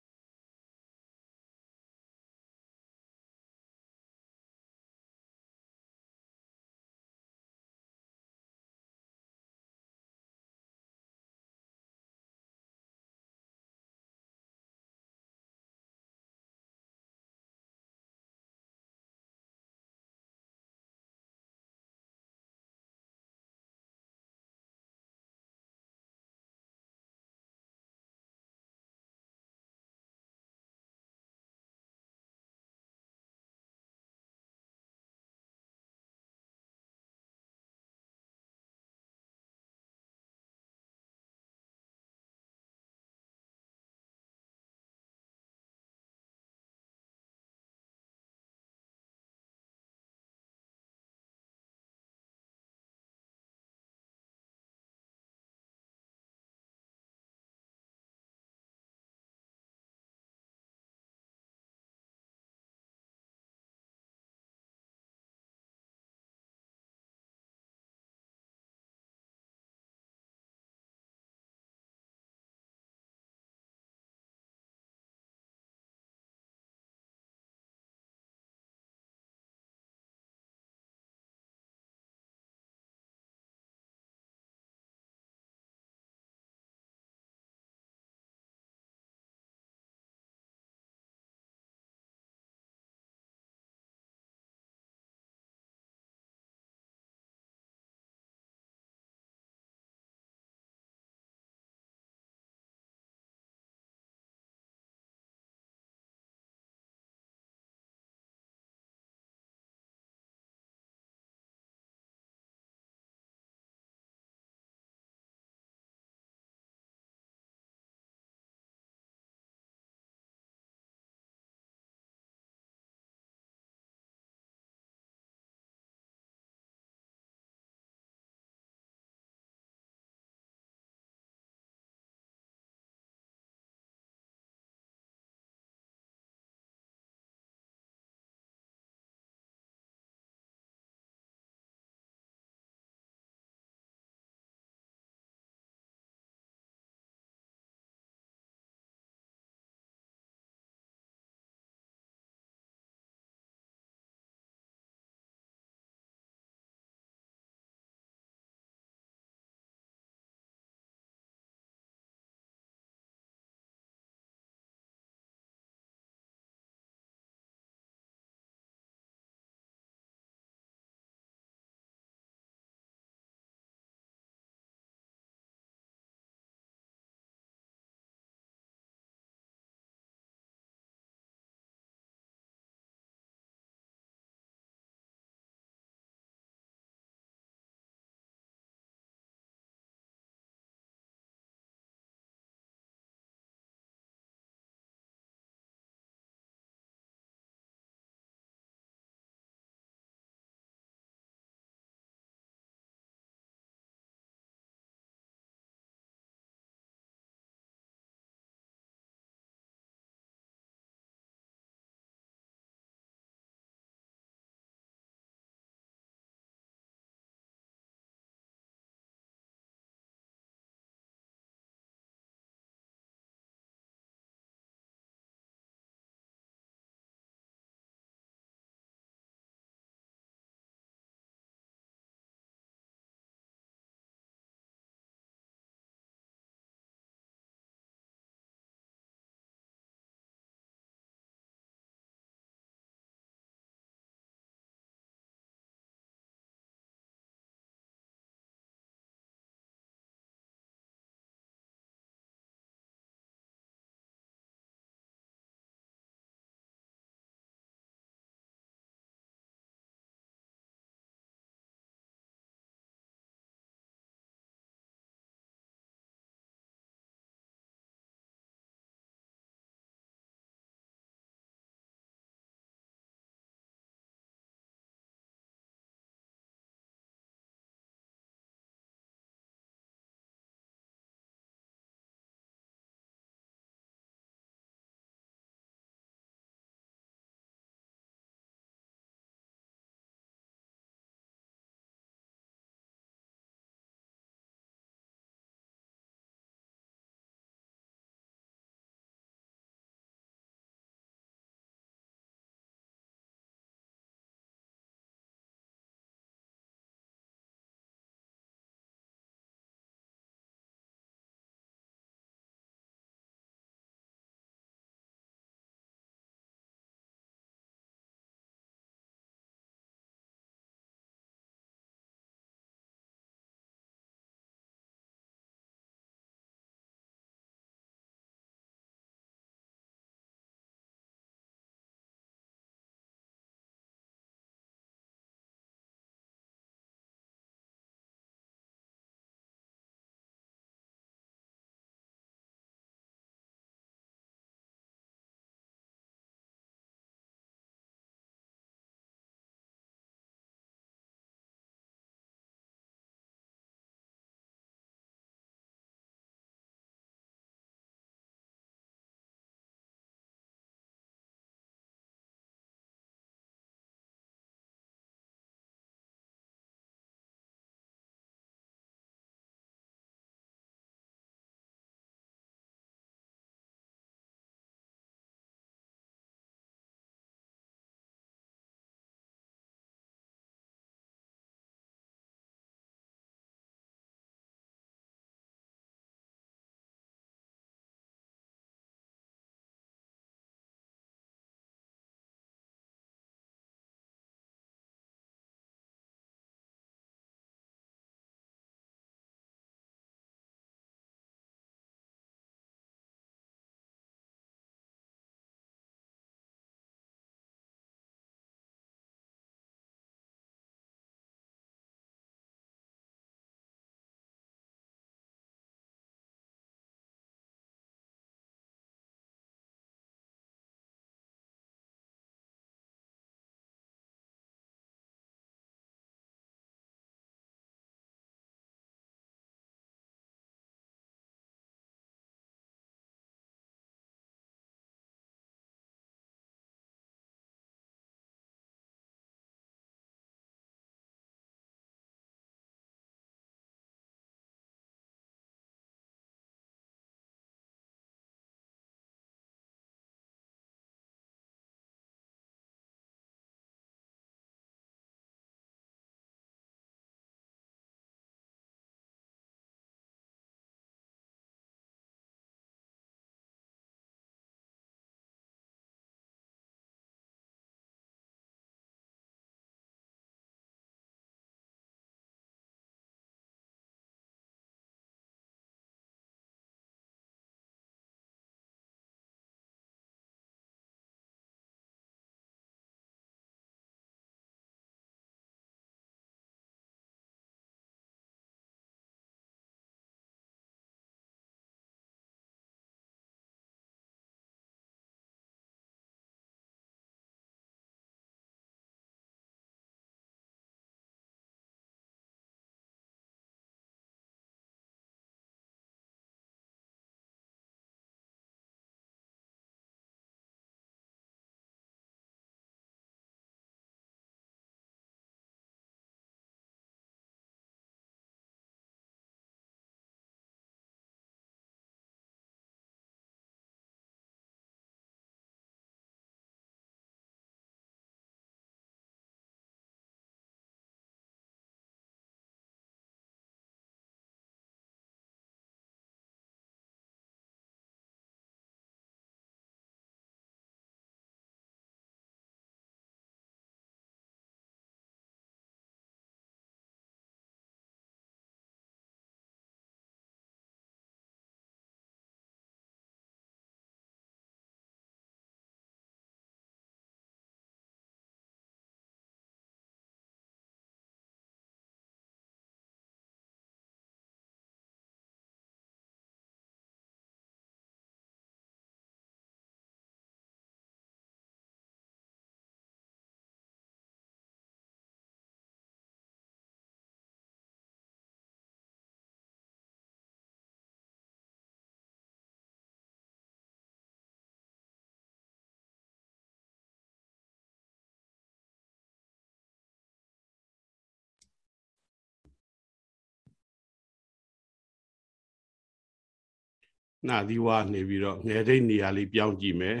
နှာသီးဝါနေပြီးတော့ငယ်တိတ်နေရာလေးပြောင်းကြည့်မယ်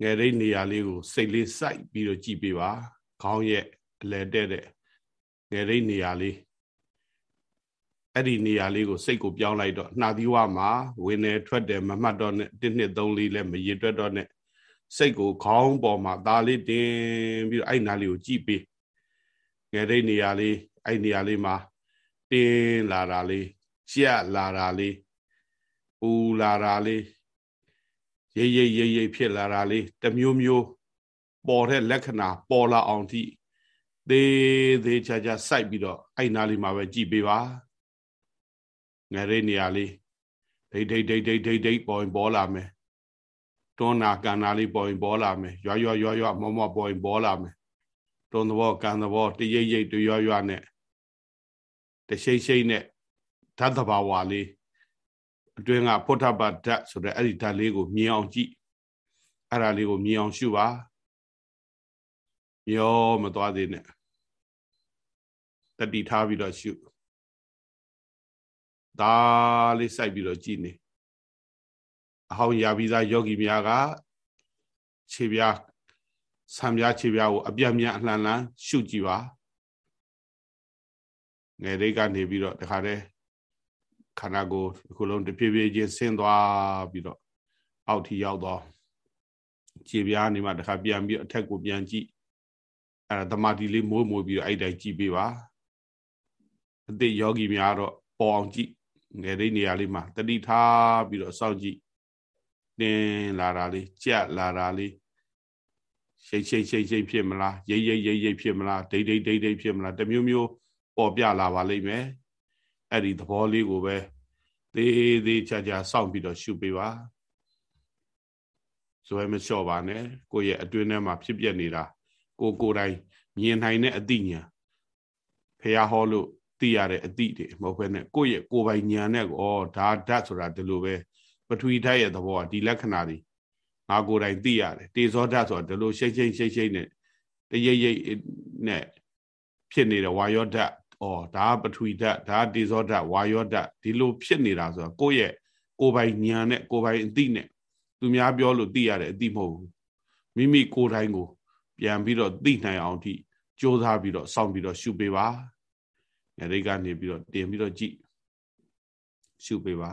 ငယ်တိတ်နေရာလေးကိုစိတ်လေးစိုက်ပြီးတော့ကြည့်ပေးပါခေါင်းရဲ့အလဲတဲ့တဲ့ငယ်တိတ်နေရာလေးအဲ့ဒီနေရာလေးကိုစိတ်ကိုပြောင်းလိုက်တော့နှာသီးဝါမှာဝင်နေထွက်တယ်မမှတ်တော့နဲ့1နှစ်3လေးလည်းမရေတွက်တော့နဲ့စိတ်ကိုခေါင်းပေါ်မှာသားလေးတင်ပြီးတော့အဲ့နာလေးကိုကြည့်ပေးငယ်တိတ်နေရာလေးအဲ့နေရာလေးမှာတင်းလာတာလေးကြက်လာတာလေး ပူလာတာလေးရိပ်ရိပ်ရိပ်ရိပ်ဖြစ်လာတာလေးတမျိုးမျိုးပေါ်တဲ့လက္ခဏာပေါ်လာအောင်ထိသေးသေးချာချာစိုက်ပြီးတော့အဲ့နာလေးမှာပဲကြည့်ပေးပါငယ်ရိပ်နေရာလေးဒိတ်ဒိတ်ဒိတ်ဒိတ်ဒိတ်ဒိတ်ပေါ်ရင်ပေါ်လာမယ်တွန်းနာကန်နာလေးပေါ်ရင်ပေါ်လာမယ်ရွာရွာရွာရွာမောမောပေါ်ရင်ပေါ်လာမယ်တွန်းသဘောကန်သဘောတရိပ်ရိပ်တရွာရွာနဲ့တရှိတ်ရှိတ်နဲ့ဓာတ်တဘာဝလေး အတွင်းကဖုထဘဓာတ်ဆိုတဲ့အဲ့ဒီဓာတ်လေးကိုမြင်အောင်ကြည့်အဲ့ဒါလေးကိုမြင်အောင်ရှုပါမျောမသွားသေးနဲ့တတိထားပြီးတော့ရှုဒါလေးစိုက်ပြီးတော့ကြည့်နေအဟောင်းရပြီးသားယောဂီများကခြေပြားဆံပြားခြေပြားကိုအပြတ်မြတ်အလှန်လှန်ရှုကြည့်ပါငယ်လေးကနေပြီးတော့တခါတည်း ခန္ဓာကိုယ်ဒီခုလုံးတဖြည်းဖြည်းချင်းဆင်းသွားပြီးတော့အောက်ထိရောက်သွားခြေပြားနေမှတခါပြန်ပြီးအထက်ကိုပြန်ကြည့်အဲဒါသမာဓိလေးမိုးမိုးပြီးတော့အဲ့တိုင်းကြည့်ပေးပါအသိယောဂီများတော့ပေါ်အောင်ကြည့်ငယ်လေးနေရာလေးမှာတတိထားပြီးတော့စောင့်ကြည့်တင်းလာတာလေးကြက်လာတာလေးရှိတ်ရှိတ်ရှိတ်ရှိတ်ဖြစ်မလားရိပ်ရိပ်ရိပ်ရိပ်ဖြစ်မလားဒိတ်ဒိတ်ဒိတ်ဒိတ်ဖြစ်မလားတမျိုးမျိုးပေါ်ပြလာပါလိမ့်မယ် အဲ့ဒီသဘောလေးကိုပဲသေးသေးချာချာစောင့်ပြီးတော့ရှုပေးပါဇွဲမလျှော့ပါနဲ့ကိုယ့်ရဲ့အတွင်းထဲမှာဖြစ်ပျက်နေတာကိုကိုယ်တိုင်မြင်နိုင်တဲ့အသိဉာဏ်ဖះဟောလို့သိရတဲ့အသိတွေမဟုတ်ဘဲနဲ့ကိုယ့်ရဲ့ကိုယ်ပိုင်ဉာဏ်နဲ့ဩဒါဓာတ်ဆိုတာဒီလိုပဲပထဝီဓာတ်ရဲ့သဘောကဒီလက္ခဏာတွေငါကိုယ်တိုင်သိရတယ်တေဇောဓာတ်ဆိုတာဒီလိုရှိတ်ရှိတ်ရှိတ်ရှိတ်နဲ့တရိပ်ရိပ်နဲ့ဖြစ်နေတဲ့ဝါယောဓာတ် ဩဒါပထဝီဓာတ်ဒါတေဇောဓာတ်ဝါယောဓာတ်ဒီလိုဖြစ်နေတာဆိုတော့ကိုယ့်ရဲ့ကိုယ်ပိုင်ဉာဏ်နဲ့ကိုယ်ပိုင်အသိနဲ့သူများပြောလို့သိရတဲ့အသိမဟုတ်ဘူးမိမိကိုယ်တိုင်ကို ပြန်ပြီးတော့သိနိုင်အောင်ထိကြိုးစားပြီးတော့စောင့်ပြီးတော့ရှုပေးပါညရိတ်ကနေပြီးတော့တင်ပြီးတော့ကြည့်ရှုပေးပါ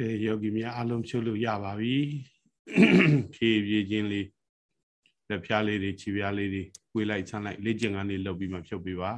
ကဲယောဂီများအလုံးဖြုတ်လို့ရပါပြီဖြည်းဖြည်းချင်းလေးလက်ဖြားလေးတွေခြေဖြားလေးတွေဝေးလိုက်ဆန်းလိုက်လေ့ကျင့်ခန်းလေးလုပ်ပြီးမှဖြုတ်ပေးပါ